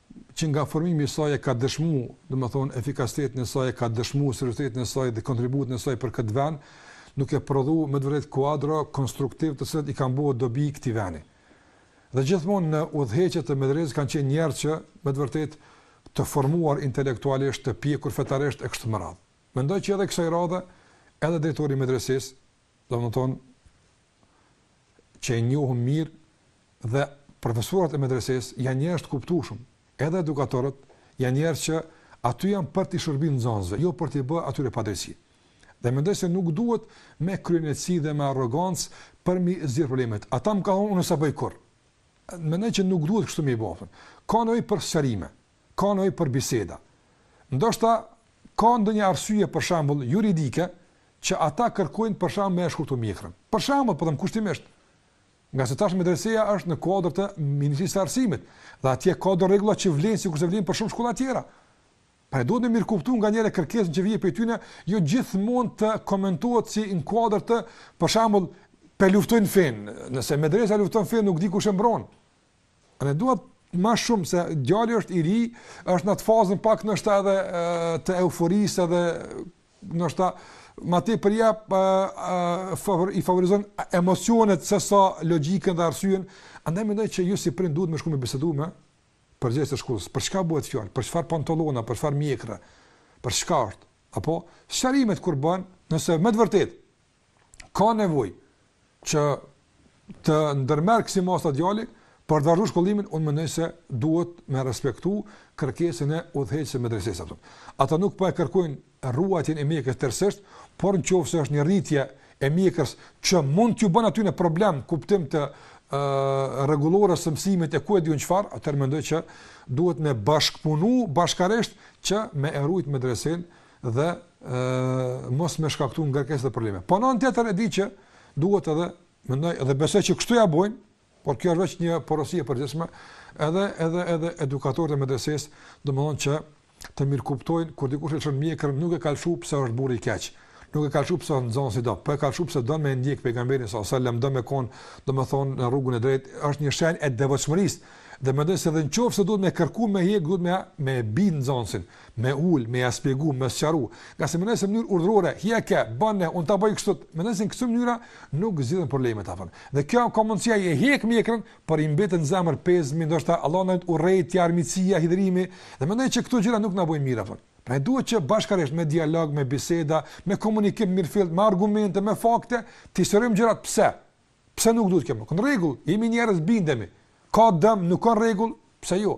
që nga formimi i saj e ka dëshmu, domethënë efikasitetin e saj e ka dëshmu seriozitetin e saj dhe kontributin e saj për këtë vend, duke prodhu me të vërtetë kuadro konstruktivë të cilët i kanë prurë dobi këtij vendi. Dhe gjithmonë në udhëheqjet e Medresesë kanë qenë njerëz që me të vërtetë të formuar intelektualisht, të pjekur fetarisht e kështu me radhë. Mendoj që edhe kësaj radhe edhe drejtori i Medresesë, domethënë që e njohim mirë dhe profesorët e medresesë janë njerëz të kuptueshëm, edhe edukatorët janë njerëz që aty janë për t'i shërbyer nxënësve, jo për t'i bërë atyre padrejtësi. Dhe mendoj se nuk duhet me kryeneçësi dhe me arrogancë për me i zgjidh problemet. Ata më thanë unë s'e bëj kurrë. Mendoj që nuk duhet kështu me u bo fen. Ka nevojë për sqarime. ka nevojë për biseda. Ndoshta ka ndonjë arsye për shembull juridike që ata kërkojnë për shembull me e shkurtu mjekrën. Për shembull, po them kushtimisht, ngase tash medreseja është në kuadër të Ministrisë së Arsimit dhe atje ka do rregulla që vlen sikurse vlen për shumë shkolla të tjera. Pra duhet të mirëkuptohet nganjëherë kërkesë që vjen prej tyre, jo gjithmonë të komentohet si në kuadër të për shembull po e luftojnë fenë, nëse medresa lufton fenë nuk di kush e mbron. Pra ne duhet më shumë se djali është i ri, është në atë fazën pak ndoshta edhe të euforisë edhe ndoshta më tepër ia favor, i favorizon emocionet sesa logjikën dhe arsyen, andaj mendoj që ju si prind duhet me shku me bisedu me përgjegjës të shkollës. Për çka bëhet fjalë? Për çfarë pantallona, për çfarë mjekra? Për çka është? Apo sqarimet kur bëhen, nëse me të vërtetë ka nevojë që të ndërmerr kësi masa djali për të vazhdu shkollimin, unë mendoj se duhet me respektu kërkesën e udhëheqësit të medresesë. Ata nuk po e kërkojnë rruajtjen e mjekrës tërësisht, por në qoftë se është një rritje e mjekrës që mund t'ju bën atyne problem kuptim të rregullore së mësimit e ku e di un çfarë, atëherë mendoj që duhet me bashkëpunu bashkarisht që me e ruajt medresesën dhe ë mos me shkaktu ngarkesë dhe probleme. Po n'anën tjetër e di që duhet edhe mendoj edhe besoj që kështu ja bojnë, por kjo është veç një porosi e përgjithshme, edhe edhe edhe edukatorët e medresesë, domethënë që të mirëkuptojnë kur dikush lshon mjekër nuk e ka lëshu pse është burrë i keq. Nuk e ka lëshu pse nxon sido, po e ka lëshu pse don me ndjek pejgamberin salallahu alejhi ve selem, do me kon, domethënë në rrugën e drejtë, është një shenjë e devotshmërisë. Dhe mendoj se edhe nëse duhet me kërku me hjek, duhet me me bind nxënësin, me ul, me ja shpjegu, me sqaru, ngase mendoj se në mënyrë urdhërore, hiqe, bane, unë ta bëj kështu, mendoj se në këtë mënyrë nuk zgjidhen problemet e afërme. Dhe kjo ka mundësi ai e hek mjekrën, por i mbetet në zemër, pezmi, ndoshta Allahu na ruajt, armiqësia, hidhërimi, dhe mendoj që këto gjëra nuk na bëjnë mirë afërme. Pra duhet që bashkarisht me dialog, me biseda, me komunikim mirëfillt, me argumente, me fakte, të sqarojmë gjërat pse. Pse nuk duhet kjo? Në rregull, jemi njerëz bindemi. Ka dëm, nuk ka rregull, pse jo?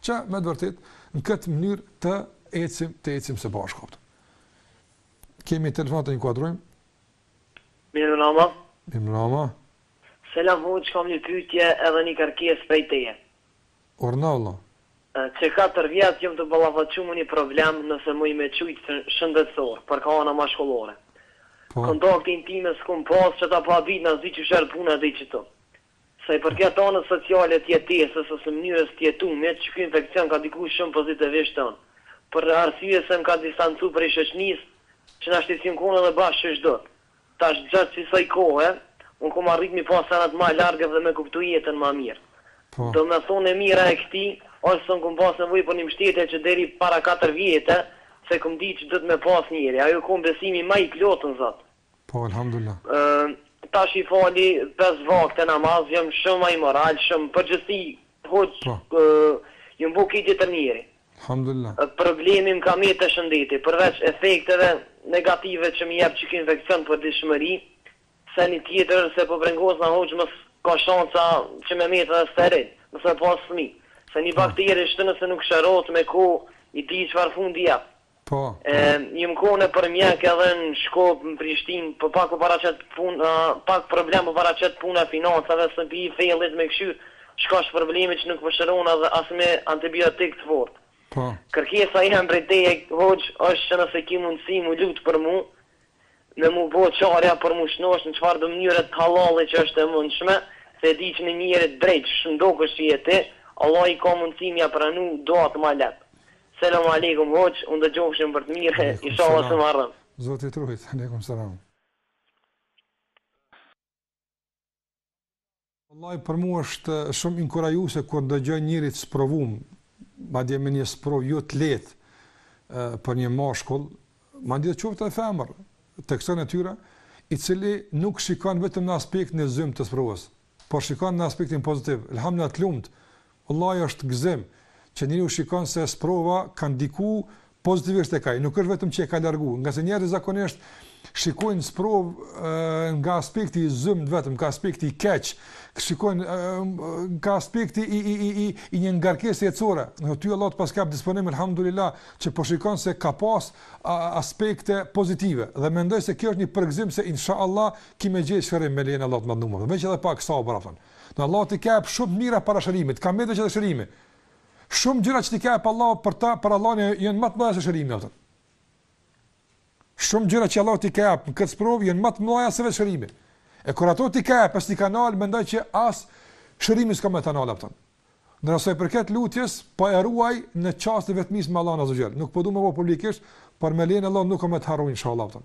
që me të vërtetë në këtë mënyrë të ecim, të ecim së bashku. Kemi telefonatë, ta inkuadrojmë. Mirëmbrama. Mirëmbrama. Selam hoxh, kam një pyetje edhe një kërkesë prej teje. Urdhno vëlla. Që katër vjet jam tu u ballafaqu me një problem nëse muj me qujt shëndetësor, për kah ana mashkullore. Po. Kontakte intime s'kam pas që, ta pa dit, nuk e di qysh erdh puna deri këtu. Sa i përket anës sociale të jetesës ose mënyrës të jetumit, qiky infeksion ka ndiku shumë pozitivisht te unë. Për arsye se më ka distancu prej shoqnisë, që na shtishin kohën edhe bash qysh do. Tash gjatë qisaj kohe, unë kom arrit mi pa senat ma larg edhe me kuptu jetën ma mirë. Domethonë e mira e këtij, është se unë kom pas nevojë për një mbështetje që deri para katër vjete, s'e kom dit që duhet me pas njeri. Ajo u kon besimi ma i plotë në Zot. Po Alhamdullah. Tash i fali pesë vakte namaz jam shumë ma i moralshëm, në përgjithësi hoxh jam bo krejt tjetër njeri. Alhamdullah. Problemi më ka met te shëndeti përveç efekteve negative që më jep qiky infeksion n'përditshmëri se një tjetër se po brengosna hoxh mos ka shanca që me met edhe steril mos me pas fëmijë se një bakteri kshtu nëse nuk shërohet me kohë e di çfar fundi jep. Po, po. Jom kon për mjek edhe në Shkup, në Prishtinë, po pak po paraqet punë, pak problem po paraqet puna e financave, së pi thellit me kqyr, çka është problemi që nuk po shërohet edhe as me antibiotik të fortë. Po. Kërkesa jeme prej teje, hoxhë, është që nëse ki mundësi mu lut për mu, Me m'u bo çarja për m'u shnosh në çfarë do mënyre të hallallit që është e mundshme, se e di që një njeri të drejtë shëndoshë siç je ti, Allah i ka mundësi me ia pranu duat ma lehtë. Selam Alejkum hoxhë, u ndëgjofshim për të mire, ishalla së mbarë. Zoti t'rujt, Alejkum Selam. Wallahi për mua është shumë inkurajuese kur dëgjoj njeri të sprovuar, madje me një sprovë jo të lehtë për një mashkull, madje qoftë edhe femër, e kështu e tjera, i cili nuk shikon vetëm në aspektin e zymtë të sprovës, por shikon në aspektin pozitiv. Elhamdullah të lumtë. Wallahi është gëzim që njeriu shikon se sprova ka ndikuar pozitivisht tek ai, nuk është veç që e ka largu, ngase njerëzit zakonisht shikojnë sprovën nga aspekti i zymtë vetëm, nga aspekti i keq, shikojnë nga aspekti i i i i i një ngarkese core. Në ty Allahu të paska dhënë disponim alhamdulillah që po shikon se ka pas aspekte pozitive dhe mendoj se kjo është një përgëzim se inshallah ke me gjet shërim me lejen e Allahut të madhëruar. Veç edhe pak sabër mjafton. Allahu t'i jep shumë të mira para shërimit, të ka me të çu te shërimi. Shumë gjëra që t'i jep Allahu për ta, për Allahun janë ma të mëdha se shërimi, apëtën. Shumë gjëra që Allahu t'i jep në këtë sprovë janë ma të mëdha se vetë shërimi. E kur ato t'i jep, s'ti ka nal, mendoj që as shërimi s'ka me ta nal, apëtën. Ndërsa sa i përket lutjes, po po e ruaj në çast të vetëmis me Allahun xh.sh. Nuk po du me bo publikisht, por me lejen e Allahut nuk o me të harru, inshallah, apëtën.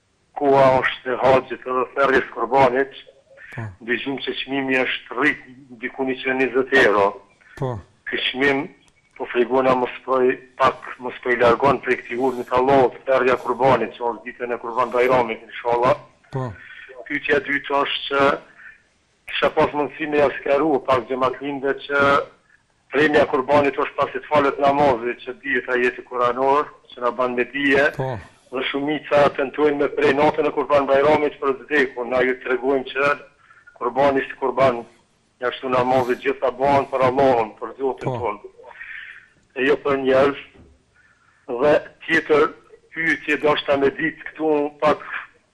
Koha është e haxhit edhe therrjes kurbanit, dëgjojmë që çmimi është rrit diku njëqind e njëzet euro. Ky çmim po frigohna mos po i pak mos po i largon prej këtij urdhri të Allahut therrja kurbanit që është ditën e kurban bajramit inshallah. Pyetja e dytë është që Kisha pas mundësi me ia sqaru pak xhematlinjve që premja e kurbanit është pasi të falet namazi që dihet ajeti kuranor që na ban me dije dhe shumica tentojnë me pre natën e Kurban Bajramit për të vdekur, na ju tregojnë që kurbani si kurban njashtu namazi të gjitha bëhen për Allahun, për Zotin tonë e jo për njerëz dhe tjetër pyetje doshta me dit këtu pak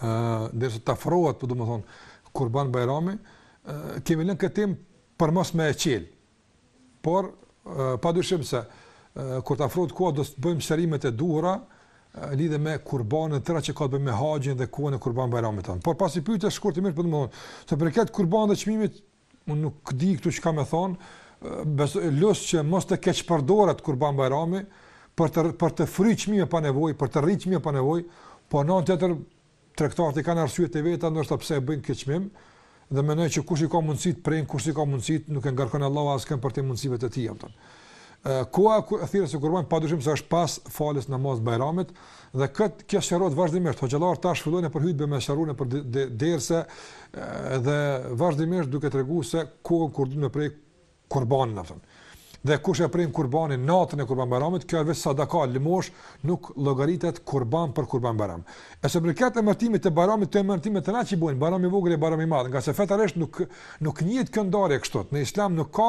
ë derisa të afrohet, po domethënë Kurban Bajrami, kemi lënë këtë temë për mos me e çel. Por padyshim se kur të afrohet koha do të bëjmë sqarimet e duhura lidhje me kurbanin e të tjera që ka të bëjë me haxhin dhe kohën e Kurban Bajramit tonë. Por pasi pyete shkurtimisht po domethënë, sa i përket kurbanit dhe çmimit Unë nuk di këtu çka me thonë, lus që mos të keqpërdoret Kurban Bajrami për të për të fry çmime pa nevojë, për të rrit çmime pa nevojë, po në anë tjetër tregtarët e kanë arsyet e veta ndoshta pse e bëjnë këtë çmim dhe mendoj që kush i ka mundësitë pren, kush s'i ka mundësi nuk e ngarkon Allahu askënd përtej mundësive të tij, domethënë. Koha e therjes së kurbanit padyshim se është pas faljes namaz Bajramit dhe kët kjo sqarohet vazhdimisht. Hoxhallar tash fillojnë për hutbe me sqarue për derse dhe vazhdimisht duke treguar se kohën kur duhet të prehet kurbani atë. Dhe kush e pren kurbanin natën e kurban Bajramit, kjo është vetë sadaka lëmoshë, nuk llogaritet kurban për kurban Bajram. E sa për këtë emërtim të Bajramit të emërtim te na që bëhet Bajram i vogël e Bajram i madh, ngase fetarisht nuk nuk njihet kjo ndarje kështu. Në Islam nuk ka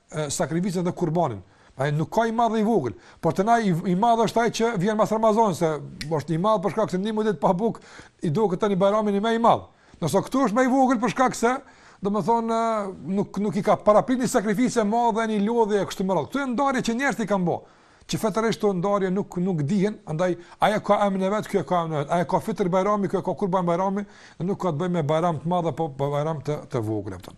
sakrificën dhe kurbanin. Ai nuk ka i madh i vogël, por te na i, i madh është ai që vjen pas Ramazanit, se është i madh për shkak se tridhjetë ditë pa bukë i duket tani bajrami më i madh. Ndërsa këtu është më i vogël për shkak se do të thotë nuk nuk i ka paraprirë një sakrificë e madhe a një lodhje e kështu me radhë. Këto janë ndarje që njerëzit i kanë bë. Që fetarisht këto ndarje nuk nuk dihen, andaj ajo ka emrin e vet, kjo ka emrin e vet. Ajo ka fitër bajrami, kjo ka kurban bajrami, nuk ka të bëjë me bajram të madh apo bajram të të vogël apo.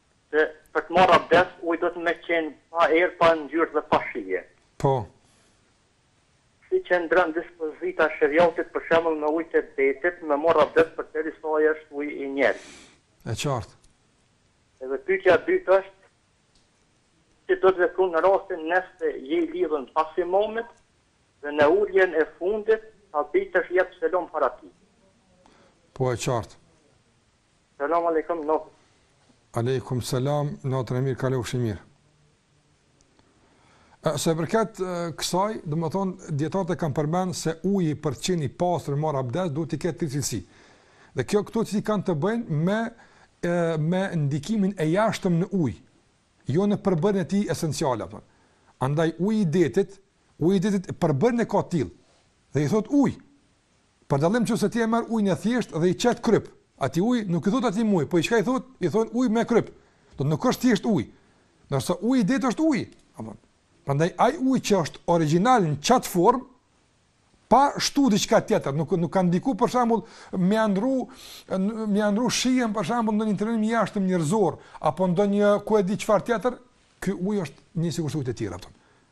Se për të marrë abdest, uji duhet me qenë pa erë, pa ngjyrë dhe pa shije. Po. Si qëndron dispozita e sheriatit, për shembull, me ujë të detit, me marrë abdest përderisa ai është ujë i njelmët? E qartë. Edhe pyetja e dytë është, si duhet vepru në rastin nëse je i lidhun pas imamit dhe në uljen e fundit, habitesh e jep selam para tij? Po, e qartë. Selam alejkum natën. Alejkum selam natën e mirë kalofshi mirë. Sa i përket kësaj, domethënë, dijetarët e kanë përmendë se uji për të qenë i pastër me marrë abdest, duhet t'i ketë tri cilësi. Dhe kjo këto cilësi kanë të bëjnë me, me ndikimin e jashtëm në ujë, jo në përbërjen e tij esenciale. Pra. Andaj uji i detit, uji i detit përbërjen e ka të tillë, dhe i thuhet ujë, Për dallim nëse ti e merr ujin e thjeshtë dhe i qet kryp, atij uji nuk i thuhet atij më ujë, po i çka i thuhet, i thonë ujë me kryp. Do të nuk është thjesht ujë. Ndërsa uji i detit është ujë. Apo. Prandaj ai ujë që është origjinal në qat formë pa shtu diçka tjetër, nuk nuk ka ndiku për shembull me ia ndërru me ia ndërru shijen për shembull një intervenim i jashtëm njerëzor apo ndonjë ku e di çfarë tjetër, ky ujë është një sikur ujërat tjera apo.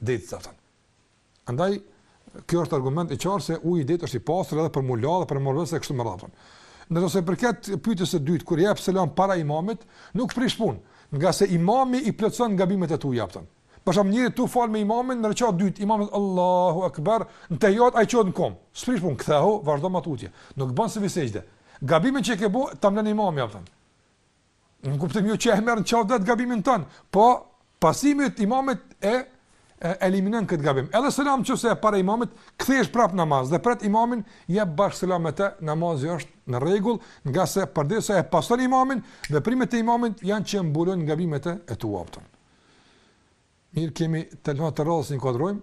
detit do të thotë. Andaj, ky është argument i qartë se uji i detit është i pastër edhe për m'u la edhe për marrë abdest e kështu me radhë. Ndërsa sa i përket pytjes së dytë, kur jep selam para imamit, nuk prish punë, ngase imami i plotëson gabimet e tua do të thotë. Për shembull njeri tu u falë me imamin, në rekat dytë, imami thotë Allahu Akbar, në tehijat, ai çohet në komë. S'prish punë, kthehu, vazhdo ma tutje. Nuk ban sehvi sexhde. Gabimin që ke bo, ta mbulon imami, do të thotë. Në kuptim jo që e merr në qaf vet gabimin tan, po pasimi i imamit e, e eliminon këtë gabim. Edhe selam nëse e para imamit, kthehesh prap në namaz dhe pret imamin, jep bashk selam me të, namazi është në rregull, ngase përderisa e pason imamin, veprimet e imamit janë që mbulon gabimet e tua. Mirë kemi telefonatën e radhës, e inkuadrojmë.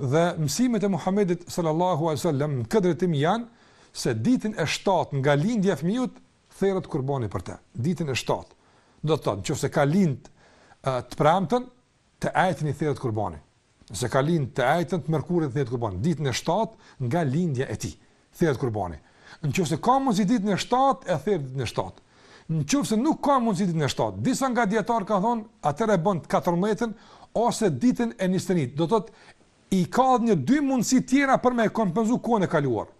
Dhe mësimet e Muhamedit sallallahu alaihi wasallam në këtë drejtim janë se ditën e shtatë nga lindja e fëmijës therret kurbani për të. Ditën e shtatë. Do të thotë, nëse ka lind të premten, të ejten i therret kurbani. Nëse ka lind të ejten, të mërkurën i therret kurbani. Ditën e shtatë nga lindja e tij. therret kurbani. Në qoftë se ka mundësi ditën e shtatë, e therr ditën e shtatë. Në qoftë se nuk ka mundësi ditën e shtatë, disa nga dijetarët kanë thënë, atëherë e bën të katërmbëdhjetën ose ditën njëzet e një. Do thotë i ka edhe një dy mundësi të tjera për me e kompenzu kohën e kaluar.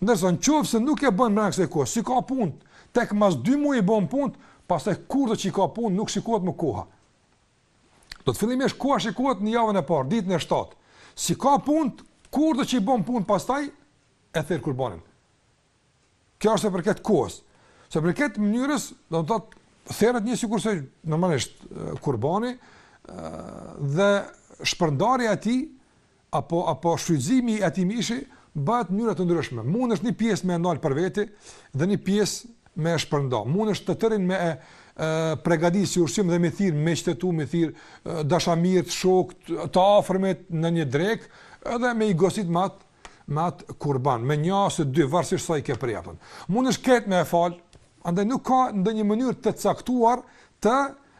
Ndërsa në qoftë se nuk e bën mbrenda kësaj kohe, s'i ka punët, tek mas dy muaj i bën punët, pastaj kurdo që i ka punët nuk shikohet më koha. Do të thotë fillimisht koha shikohet në javën e parë, ditën e 7. S'i ka punët, kurdo që i bon punët pastaj e therr kurbanin. Kjo është sa i përket kohës. Sa i përket mënyrës, do me thënë therret nji sikurse normalisht kurbani dhe shpërndarja e tij apo apo shfrytëzimi i atij mishi bëhet në mënyra të ndryshme. Mundesh një pjesë me e ndal për vete dhe një pjesë me e shpërnda. Mundesh të tërin me e pregadit si ushqim dhe me thirr miqtë e tu, me thirr dashamirt, shokt, të afrmet në një drek, edhe me i gostit me atë me atë kurban, me një ose dy, varsisht sa i ke pre, apo. Mundesh krejt me e falë, andaj nuk ka ndonjë mënyrë të caktuar të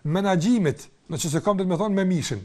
menaxhimit, në qoftë se kam të me thonë me mishin,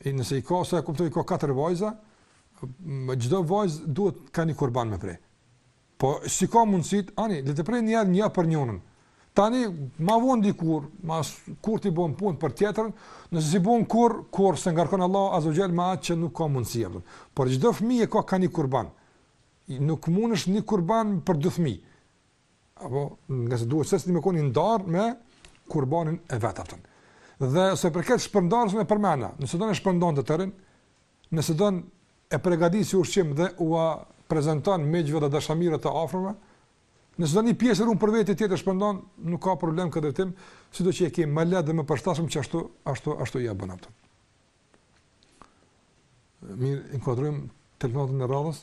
E nëse i ka sa e kuptoj ka katër vajza, për çdo vajzë duhet ka një kurban me pre. Po s'i ka mundësit, ani, le të pren një herë një për njënën. Tani ma vonë dikur, ma kur t'i bon punët për tjetrën, nëse s'i bon kurr, kurr s'e ngarkon Allahu azze ue xhel me atë që nuk ka mundësi. Por çdo fëmijë e ka ka një kurban. Nuk mundesh një kurban për dy fëmijë. apo ngase duhet secili me kon i ndarë me kurbanin e vet.. Dhe sa i përket shpërndarjes e përmena, nëse don e shpërndan të tërin, nëse don e pregadit si ushqim dhe ua prezentan miqve dhe dashamirëve, të afërmve, nëse don një pjesë e run për vete, tjetrën e shpërndan, nuk ka problem në këtë drejtim, sido që e ke më lehtë dhe më përshtatshme ashtu, ashtu, ashtu i ja bënë aftën. Mirë, inkuadrojmë telefonatën e radhës.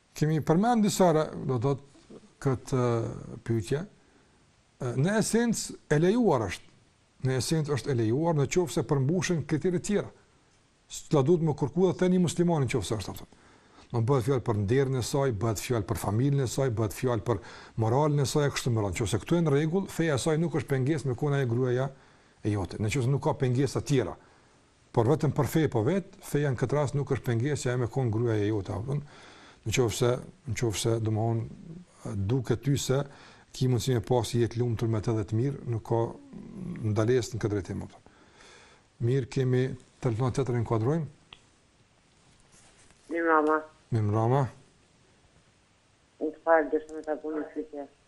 Kemi përmend disa herë, do të thotë, këtë pyetje. Në esencë e lejuar është. Në esencë është e lejuar në qoftë se përmbushen kriteret e tjera. S'do duhet me kërku edhe tani musliman në qoftë se është atë. Po bëhet fjalë për nderin e saj, bëhet fjalë për familjen e saj, bëhet fjalë për moralin e saj e kështu me radhë. Në qoftë se këto janë në rregull, feja e saj nuk është pengesë me kon ajo gruaja e jote. Në qoftë se nuk ka pengesa të tjera. por vetëm për fe po vet, feja në këtë rast nuk është pengesë që ajo me kon gruaja jote apo. Në qoftë se, në qoftë se domthon t'duket ty se ki mundësi me pas jetë t'lumtur me të dhe të mirë, nuk ka ndalesë në këtë drejtim apo. Mirë, kemi telefonatë, ta inkuadrojmë. Mirëmbrama. Mirëmbrama. Në të parë, deshta me të apunë në fritje.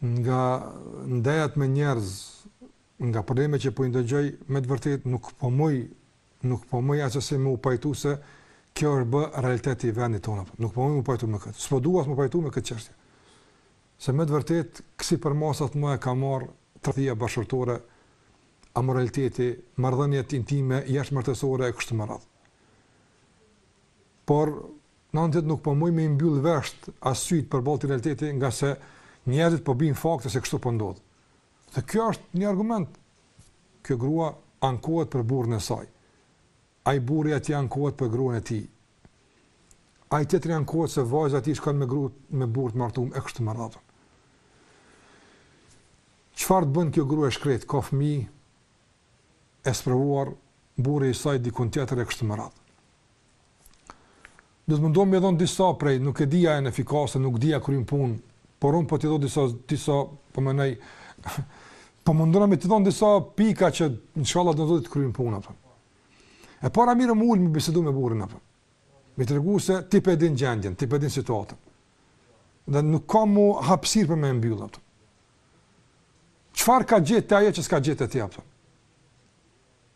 Nga ndejat me njerëz, nga problemet që po i ndëgjoj, me të vërtetë nuk po muj, nuk po muj as sesi me u pajtu se kjo është bë realitet i vendit tonë. Nuk po muj u pajtu me këtë. S'po dua as me u pajtu me këtë çështje. Se me të vërtetë kësi përmasa të mëdha ka marr tradhtia bashkëshortore, amoraliteti, marrëdhëniet intime, jashtëmartesore e kështu me radhë. Por, në anë tjetër nuk po mujmë me i mbyll vesht as sytë përballë këtij realiteti ngase njerëzit po bijnë fakte se kështu po ndodh. Dhe kjo është një argument. Kjo grua ankohet për burrin e saj. Ai burri atje ankohet për gruan e tij. Ai tjetri ankohet se vajza e tij shkon me grua me burrë të martuar e kështu me radhë. Çfarë të bën kjo grua e shkret, ka fëmijë, e sprovuar, burri i saj diku tjetër e kështu me radhë. Do të mundohem me dhon disa prej, nuk e di a janë efikase, nuk di a kryjn punë, por un po t'i jap disa disa po mendoj po mundohem me t'i dhon disa pika që inshallah do të kryjn punë apo. E para mirë me u ul me bisedu me burrin apo. Me i tregu se ti po e din gjendjen, ti po e din situatën. Dhe nuk ka mo hapësir për me mbyll apo. Çfarë ka gjetë te ajo që s'ka gjetë te ti apo?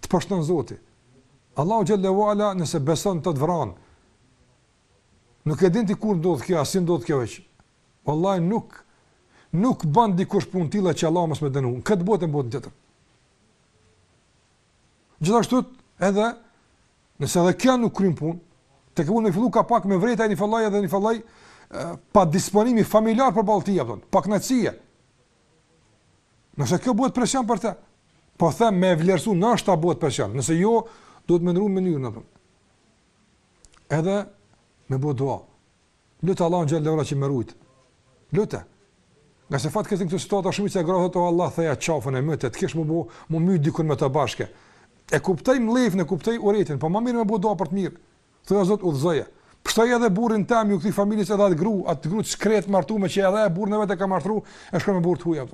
të poshton Zoti. Allahu xhelle ue ala nëse beson të të vran. Nuk e din ti kur ndodh kjo, as si ndodh kjo veç. Wallahi nuk nuk bën dikush punë t'tilla që Allahu mos me dënu. Kët botën botën tjetër. Gjithashtu edhe nëse edhe kjo nuk kryen punë, tek me fillu ka pak me vrejt ai njëfarë lloj edhe njëfarë lloj padisponimi familjar përballë tij, pakënaqësie. Nëse kjo bëhet presion për të, po duhet me vlerësu, nëse po bëhet presion, nëse jo, duhet me ndrru mënyrën apo. Edhe me bo dua. Lute Allahun xhelle ue ala që me rujt. Lute. Ngase fatkeqësisht në këto situata, shumica e grave, o Allah, theja qafën e mëtë, të kishë më bu, më mytë dikun me të bashke. E kuptoj mllefin, e kuptoj urrejtjen, po më mirë me bo dua për të mirë. Thuaj o Zot udhëzoje. Pshtoje edhe burrin tem kthejau kësaj familjes edhe atë gru, atë gru të shkretë martume që edhe e burrin e vet e ka tradhtu, e shkon me burrë të huaj.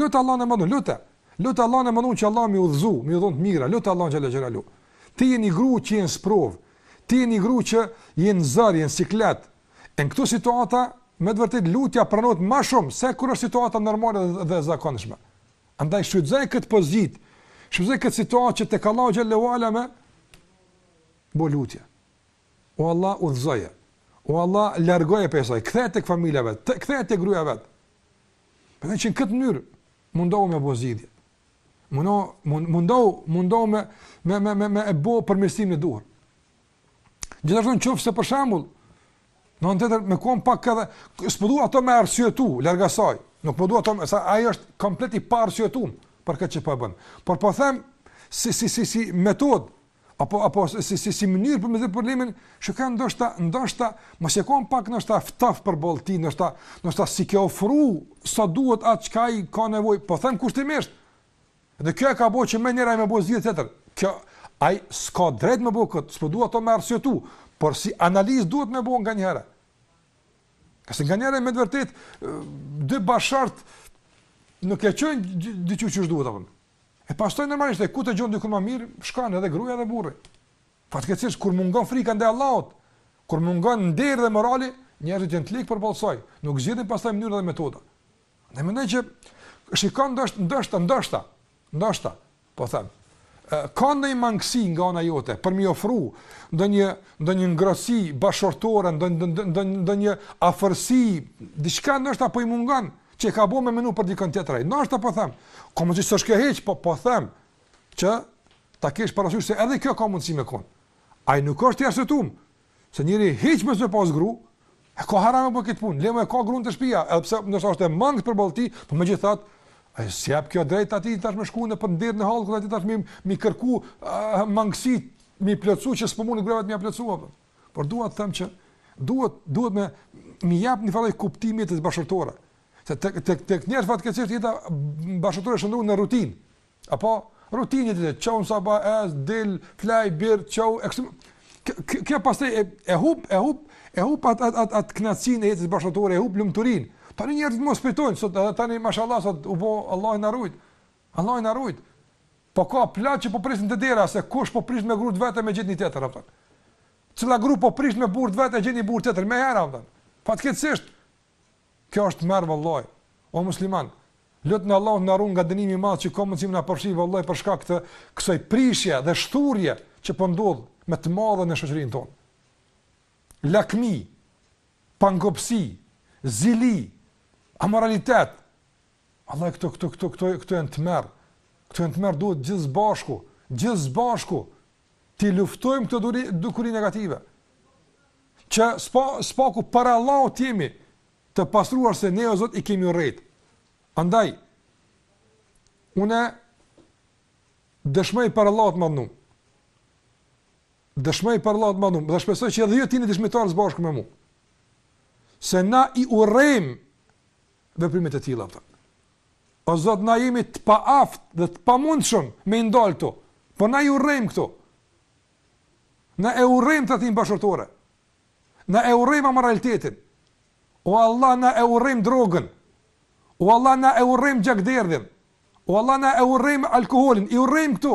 Lut Allahun e madhnum, lute. Lut Allahun e madhnum që Allahu me i udhëzu, me i dhon të mira, lut Allahun xhalla xhelalu. Ti je një gru që je në sprovë. Ti je një gru që je në zor, je në siklet. Në këto situata, me të vërtetë lutja pranohet ma shumë se kur është situata normale dhe, dhe zakonshme. Andaj shfrytëzoje këtë pozitë. Shfrytëzoje këtë situatë që tek Allahu xhalla xhelalu Bo lutje. O Allah udhëzoje. O Allah largoje prej saj, ktheje tek familja e vet, ktheje tek gruaja e vet. Prandaj që në këtë mënyrë mundohu me bo zgjidhje. Mundo mundohu mundohu me me me me me e bo përmirësimin e duhur. Gjithashtu në qoftë se për shembull në anë tjetër me kon pak edhe s'po dua atë me arsyetu, larg asaj. Nuk po dua atë, se ai është komplet i paarsyetu për këtë që po bën. Por po them si si si si metod apo apo si si si mënyrë për me zgjidh problemin, shiko ndoshta ndoshta mos e ke pak ndoshta ftof përballë tij, ndoshta ndoshta s'i ke ofru sa duhet atë çka ai ka nevojë, po them kushtimisht. Dhe kjo e ka bo që me menu me bo zgjidhje tjetër. Kjo ai s'ka drejt me bo kët, s'po dua atë me arsyetu, por si analizë duhet me bo nganjëherë. Ka se nganjëherë me të vërtetë dy bashkëshortët nuk e çojnë diçka që duhet apo. E pastaj normalisht e ku të gjon diku ma mirë, shkon edhe gruaja dhe burri. Fatkeqësisht kur mungon frika ndaj Allahut, kur mungon nderi dhe morali, njerëzit janë të ligë përballë saj, nuk zgjedhin pastaj mënyrën dhe metodat. Andaj mendoj që shikon ndoshta ndoshta ndoshta ndoshta po them ka ndonjë mangësi nga ana jote për me i ofru ndonjë ndonjë ngrohtësi bashkëshortore ndonjë ndonjë ndonjë afërsi diçka ndoshta po i mungon Që e ka bo me menu për dikënd tjetër ai? Ndoshta po them, ka mundësi s'është kjo hiç, po po them që ta kesh parasysh se edhe kjo ka mundësi me kon. Ai nuk është i arsyetum, se njeri hiç mos me pas gru, e ka haram apo këtë punë, le ma e ka gruan te shtëpia, edhe pse ndoshta është e mangët përballë tij, po megjithatë Ai s'i jep kjo drejt atij tash me shku nëpër nderin e hallkut aty tash me i kërku uh, mangësi me i plotsu që s'po mund gruja e vet me ia plotsu apo. Por dua të them që duhet duhet me me i jap njëfarë kuptimi jetës bashkëshortore. Se tek tek tek njerëz fatkeqësisht jeta bashkëshortore shndërrohet në rutinë. Apo rutinë ditë, çohu ha, dil, flej, bjer, çohu e kështu. Kjo pastaj e, e hup e hup e hup at at at, at knaqsinë e jetës bashkëshortore, e hup lumturinë. Tani njerëzit mërziten sot edhe tani mashallah sot u bë Allahu na rujt. Allahu na rujt. Po ka plot që po presin te dera se kush po prish me gru të vet me gjet një tjetër apo. Cila gru po prish me burrë të vet me gjet një burrë tjetër me herë apo. Fatkeqësisht kjo është tmerr vallahi. O musliman, lutne Allahun na run nga dënimi i madh që ka mundësi me na përfshi vallahi për shkak të kësaj prishje dhe shthurje që po ndodh me të madhe në shoqërinë tonë. Lakmi, pangopësi, zili, amoralitet, Vallahi këto këto këto këto këto janë tmerr. Këto janë tmerr duhet gjithë së bashku, gjithë së bashku t'i luftojmë këto duri dukuri negative. Që s'pa s'paku para Allahut të jemi të pastruar se ne o Zot i kemi urrejt. Andaj unë dëshmoj para Allahut madhnum dëshmoj para Allahut të madhnum, dhe shpresoj që edhe ju të jeni dëshmitarë së bashku me mu, se na i urrejmë veprimet e tilla këto. O Zot, na jemi të paaftë dhe të pamundshëm me i ndal këto. Po na i urrejmë këto. Na e urrejmë tradhtinë bashkëshortore. Na e urrejmë amoralitetin. O Allah, na e urrejmë drogën. O Allah, na e urrejmë gjakderdhjen. O Allah, na e urrejmë alkoholin. I urrejmë këto.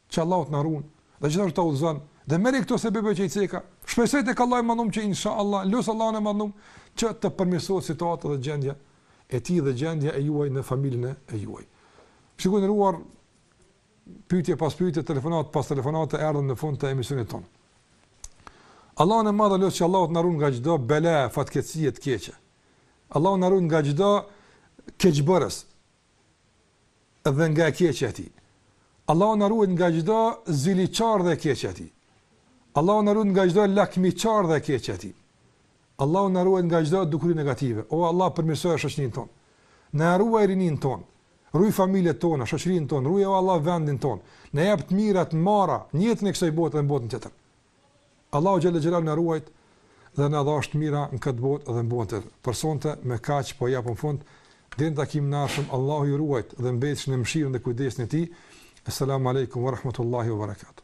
Që Allahu të na ruan dhe gjithashtu ta udhëzon dhe merri këto sebebe që i ceka. Shpresoj tek Allahu i Madhnum që inshallah, lus Allahun e Madhnum që të përmirësohet situata dhe gjendja e tij dhe gjendja e juaj në familjen e juaj. Shikues të nderuar pyetje pas pyetje, telefonat pas telefonate erdhën në fund të emisionit tonë. Allahun e Madh lus që Allahu të na ruan nga çdo bela, fatkeqësi e të keqe. Allahu na ruan nga çdo keqbërës. dhe nga e keqja e tij. Allahu na ruajt nga çdo ziliqar dhe e keqja e tij. Allahu na ruajt nga çdo lakmiqar dhe e keqja e tij. Allahu na ruajt nga çdo dukuri negative. O Allah, përmirësoje shoqërinë tonë. Na ruaj rininë tonë. Ruaj familjet tona, shoqërinë tonë, ruaj o Allah vendin tonë. Na jep të mira, të mbara, në jetën e kësaj bote dhe në botën tjetër. Allahu xhel-le xhelaluhu na ruajt dhe na dhashtë të mira në këtë botë dhe në botën tjetër. Për sonte me kaq po japim fund deri në takimin e ardhshëm Allahu ju ruajt dhe mbetshi në mëshirën dhe kujdesin e tij. Esselamu alejkum wa rahmetullahi wa barakatuh.